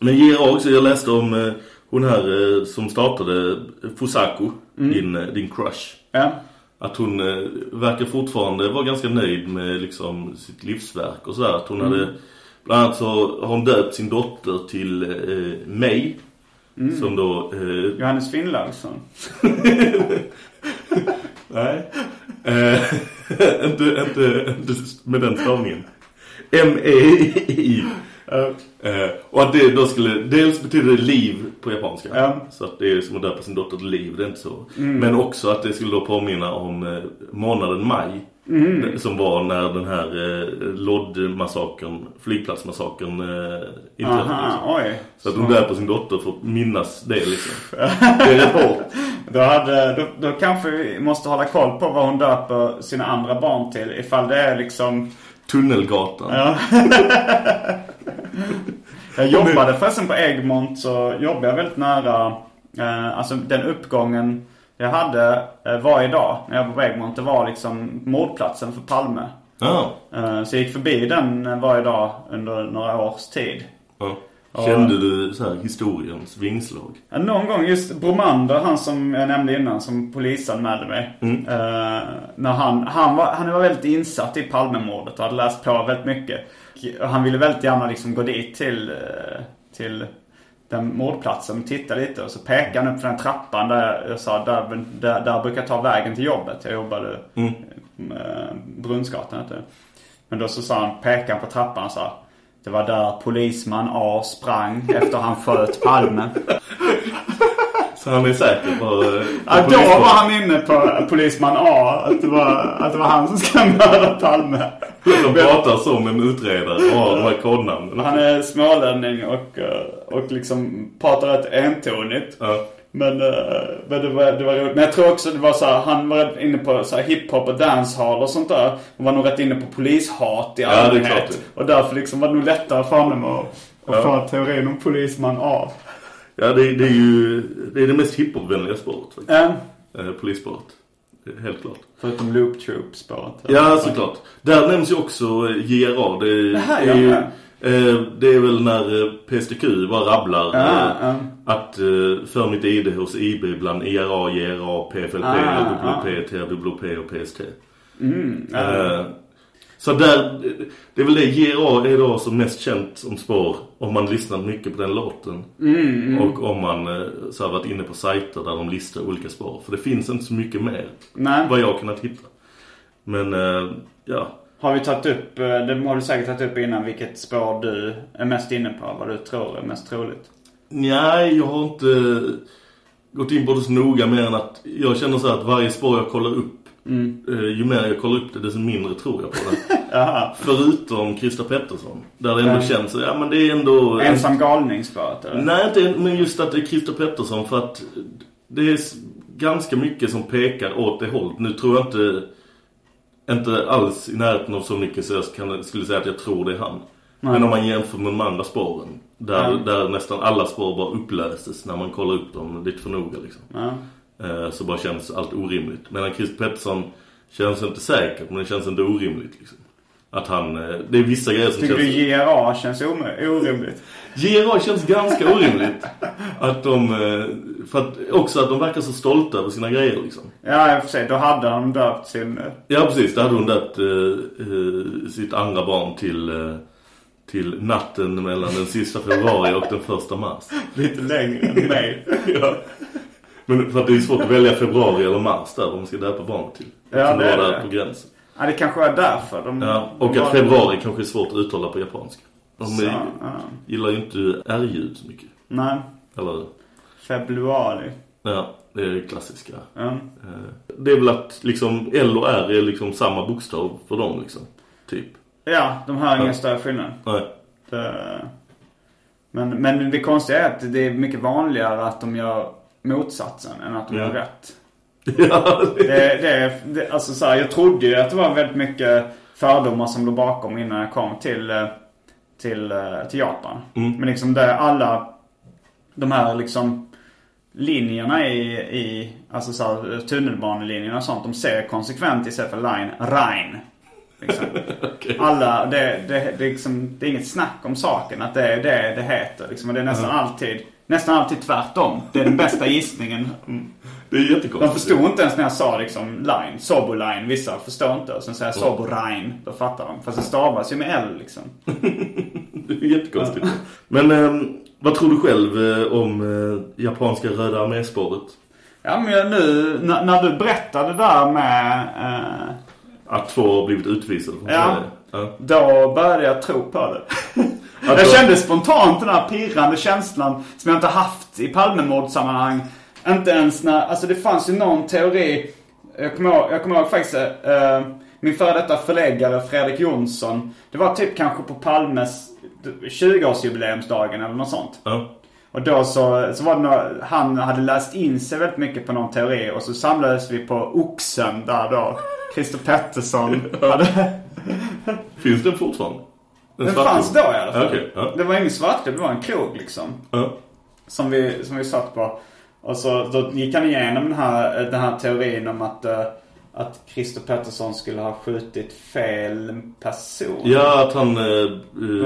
A: Men JRA också, jag läste om hon här eh, som startade Fusaku, din, eh, din crush.
J: Ja.
A: Att hon eh, verkar fortfarande vara ganska nöjd med liksom sitt livsverk och sådär. Att hon hade, bland annat så har hon döpt sin dotter till eh, May. Som då... Eh,
J: Johannes Finnlaugsson. (laughs)
A: Nej. Eh, (laughs) inte, inte, inte med den stavningen. M-E-I. Eh, och att det då skulle, dels betyder det liv på japanska.
J: Ja.
A: Så att det är som att döpa sin dotter till liv, det är inte så. Men också att det skulle då påminna om eh, månaden maj. Som var när den här eh, Lod-massakern, flygplatsmassakern eh, inträffade.
J: Aha,
A: liksom.
J: oj.
A: Så att hon döper sin dotter för att minnas det liksom. (laughs) det är rätt hårt.
J: Då, hade, då, då kanske vi måste hålla koll på vad hon döper sina andra barn till. Ifall det är liksom...
A: Tunnelgatan.
J: Ja. (laughs) Jag jobbade förresten på Egmont så jobbade jag väldigt nära, eh, alltså den uppgången jag hade eh, varje dag när jag var på Egmont. Det var liksom mordplatsen för Palme.
A: Ja.
J: Eh, så jag gick förbi den eh, varje dag under några års tid.
A: ja. Kände du så här historiens vingslag?
J: Ja, någon gång, just Bromander, han som jag nämnde innan, som polisanmälde mig.
A: Mm.
J: Eh, när han, han, var, han var väldigt insatt i Palmemordet och hade läst på väldigt mycket. Och han ville väldigt gärna liksom gå dit till, eh, till den mordplatsen och titta lite. Och så pekade han upp för den trappan där jag sa, där, där, där brukar jag ta vägen till jobbet. Jag jobbade
A: Mm.
J: eh, Brunnsgatan heter det. Men då så sa han, pekade han på trappan och sa Det var där polisman A sprang efter han sköt Palme.
A: Så han är säker på... eh, på
J: Ja, då var han inne på polisman A. Att det var, att det var han som ska mörda Palme.
A: De pratar som en utredare och har de här kodnamnen.
J: Han är smålänning och, eh, och liksom pratar rätt entonigt.
A: Ja.
J: Men, eh, men det var, det var roligt. Men jag tror också det var så här, han var inne på så här hiphop och dancehall och sånt där. Och var nog rätt inne på polishat i
A: det är
J: allmänhet.
A: klart det.
J: och därför liksom var det nog lättare för honom att, att
A: Ja.
J: få teorin om polisman A.
A: Ja, det, det är ju det, är det mest hiphopvänliga spåret faktiskt.
J: Ja.
A: Eh, polisspåret. Helt klart.
J: Förutom Loop Troop-spåret.
A: Ja, såklart. Där nämns ju också eh, JRA. Det,
J: Det här,
A: är ju,
J: ja.
A: eh, det är väl när PSTQ bara rabblar
J: Ja,
A: eh,
J: ja.
A: Att eh, för mitt ID hos IB bland IRA, JRA, PFLP,
J: Ah,
A: WP, TWP och PST.
J: Mm.
A: Eh, Så där, det är väl det JRA är då som mest känt som spår om man lyssnat mycket på den låten.
J: Mm, mm.
A: Och om man eh, så har varit inne på sajter där de listar olika spår. För det finns inte så mycket mer.
J: Nej.
A: Vad jag har kunnat hitta. Men eh, ja.
J: Har vi tagit upp, det har du säkert tagit upp innan, vilket spår du är mest inne på? Vad du tror är mest troligt?
A: Nej, jag har inte gått in på det så noga mer än att jag känner så här att varje spår jag kollar upp
J: Mm.
A: eh, ju mer jag kollar upp det desto mindre tror jag på det. (laughs) Förutom Christer Pettersson. Där det ändå
J: Mm.
A: känns, ja men det är ändå...
J: Ensam galningsspåret eller?
A: Nej, inte, men just att det är Christer Pettersson för att det är ganska mycket som pekar åt det hållet. Nu tror jag inte, inte alls i närheten av så mycket så jag kan, skulle säga att jag tror det är han.
J: Nej.
A: Men om man jämför med de andra spåren, där,
J: Ja.
A: där nästan alla spår bara upplöses när man kollar upp dem lite för noga liksom. Eh, så bara känns allt orimligt. Medan Christer Pettersson känns inte säkert, men det känns inte orimligt liksom. Att han, eh, det är vissa grejer som
J: Tycker
A: känns...
J: du JRA känns orimligt?
A: JRA känns ganska orimligt. Att de, eh, för att också att de verkar så stolta över sina grejer liksom.
J: Ja, och för sig. Då hade han döpt sin...
A: Ja precis, där hade hon döpt eh, sitt andra barn till, eh, till natten mellan den sista februari och den första mars.
J: Lite längre än mig. (laughs)
A: ja. Men för att det är svårt att välja februari eller mars där om man ska döpa barnet till.
J: Ja,
A: Som
J: det är
A: var
J: det.
A: där på gränsen.
J: Ja, det kanske är därför. De,
A: Ja, och
J: de
A: att februari kanske är svårt att uttala på japanska. De
J: Så,
A: är,
J: ja.
A: gillar ju inte R-ljud så mycket.
J: Nej.
A: Eller
J: Februari.
A: Ja, det är det klassiska. Eh, Det är väl att liksom L och R är liksom samma bokstav för dem liksom. Typ.
J: Ja, de har ingen större skillnad.
A: Nej.
J: Det... Men, men det konstiga är att det är mycket vanligare att de gör motsatsen än att de
A: Ja.
J: gör rätt. (laughs)
A: Ja,
J: Det, det, det, alltså så här, jag trodde ju att det var väldigt mycket fördomar som låg bakom innan jag kom till, eh, till, eh, till Japan.
A: Mm.
J: Men liksom det alla de här liksom linjerna i, i alltså så här, tunnelbanelinjerna och sånt. De ser konsekvent istället för line, Rhein. Liksom. (laughs) Alla, det, det, det, är liksom, det är inget snack om saken att det är det det heter. Liksom. Och det är nästan alltid, nästan alltid tvärtom. Det är den bästa (laughs) gissningen.
A: Det är jättekonstigt.
J: De förstod inte ens när jag sa liksom line, Sobo line. Vissa förstår inte. Och sen säger jag Sobo Rhein. Då fattar de. Fast det stavas ju med L liksom. (laughs)
A: Det är jättekonstigt. Men ehm, vad tror du själv eh, om eh, japanska röda arméspåret?
J: Ja men nu, när, du berättade där med... Eh,
A: Att två har blivit utvisade från
J: Ja.
A: Sverige? Ja.
J: Då började jag tro på det. (laughs) jag kände spontant den här pirrande känslan som jag inte haft i Palmemordsammanhang. Inte ens när, alltså det fanns ju någon teori. Jag kommer ihåg, jag kommer ihåg faktiskt eh, min före detta förläggare Fredrik Jonsson. Det var typ kanske på Palmes 20-årsjubileumsdagen eller något sånt.
A: Ja.
J: Och då så, så var det några, han hade läst in sig väldigt mycket på någon teori och så samlades vi på Oxen där då Christer Pettersson (laughs) hade...
A: Finns den fortfarande? En
J: Den
A: svartklubb.
J: fanns då i alla fall.
A: Okej, ja.
J: Det var ingen svartklubb, det var en krog liksom.
A: Ja.
J: Som vi, som vi satt på. Och så då gick han igenom den här, den här teorin om att, eh, att Christer Pettersson skulle ha skjutit fel person.
A: Ja, att han eh,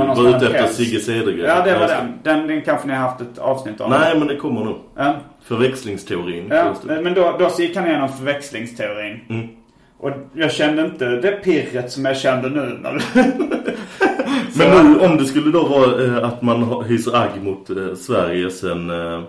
J: var
A: var ute efter. Sigge Cedergren.
J: Ja, det var den. den. Den kanske ni har haft ett avsnitt om.
A: Nej, men det kommer nog.
J: Ja.
A: Förväxlingsteorin.
J: Ja, men då, då så gick han igenom förväxlingsteorin.
A: Mm.
J: Och jag kände inte det pirret som jag kände nu. När (laughs)
A: Men nu, om det skulle då vara eh, att man hyser agg mot eh, Sverige sen, eh,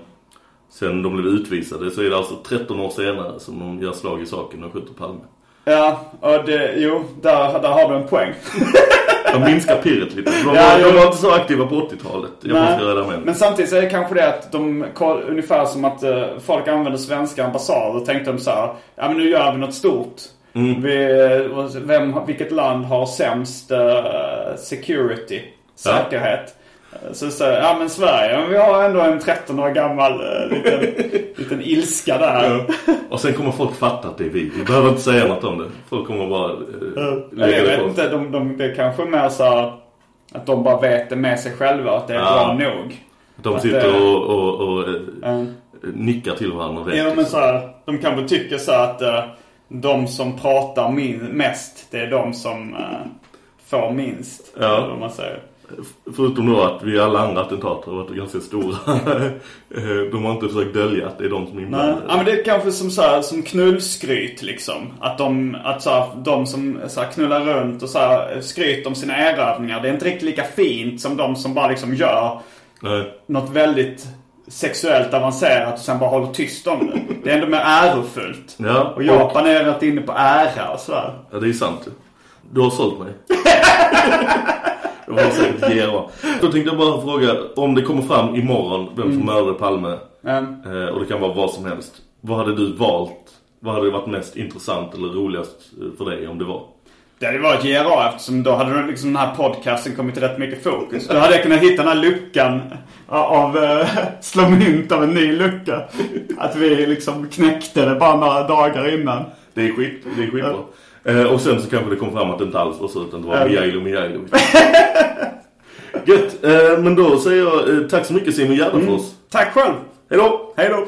A: sen de blev utvisade så är det alltså 13 år senare som de gör slag i saken och skjuter Palme.
J: Ja, och det, jo, där, där har du en poäng. (laughs)
A: De minskar pirret lite. De,
J: Ja,
A: de var inte så aktiva på 80-talet. Jag
J: Nej,
A: måste med
J: Men samtidigt så är det kanske det att de, ungefär som att eh, folk använder svenska ambassader och tänkte de så här, ja men nu gör vi något stort.
A: Mm.
J: Vi, eh, vem, vilket land har sämst eh, security, säkerhet? Eh, Så säger ja men Sverige, men vi har ändå en 13 år gammal eh, liten, (laughs) liten ilska där.
A: Ja. Och sen kommer folk fatta att det är vi. Vi behöver inte säga något om det. Folk kommer bara
J: jag
A: det
J: vet
A: på.
J: inte, de, de, det är kanske mer så här, att de bara vet det med sig själva att det är
A: Ja.
J: bra nog.
A: De sitter och, och, och
J: Ja.
A: nickar till varandra och vet.
J: Ja men så här, de kanske tycker så här att de som pratar min, mest, det är de som eh, får minst.
A: Ja.
J: Eller vad man säger.
A: Förutom då att vi alla andra attentat har varit ganska stora. (laughs) Eh, de har inte försökt dölja att det är de som är inblandade.
J: Ja men det är kanske som så här, som knullskryt liksom. Att de, att så här, de som så här, knullar runt och så här, skryter om sina erövringar. Det är inte riktigt lika fint som de som bara liksom gör
A: Nej.
J: något väldigt sexuellt avancerat och sen bara håller tyst om det. Det är ändå mer ärofullt.
A: Ja,
J: Och Japan är rätt inne på ära och sådär.
A: Ja, det är sant. Du har sålt mig. Det var säkert GRA. Då tänkte jag bara fråga, om det kommer fram imorgon vem som
J: Mm.
A: mördade Palme,
J: Mm.
A: och det kan vara vad som helst. Vad hade du valt? Vad hade varit mest intressant eller roligast eh, för dig om det var?
J: Det hade varit GRA eftersom då hade liksom, den här podcasten kommit till rätt mycket fokus. Då hade jag kunnat hitta den här luckan av, uh, (laughs) slå mynt av en ny lucka. Att vi liksom knäckte det bara några dagar innan.
A: Det är skit, det är skitbra. Eh, och sen så kanske det kom fram att det inte alls var så utan det var
J: Ja.
A: Mijailo Mijailo. (laughs) Gött, eh, men då säger jag eh, tack så mycket Simon Gärdenfors.
J: Tack själv.
A: Hej då!
J: Hej då!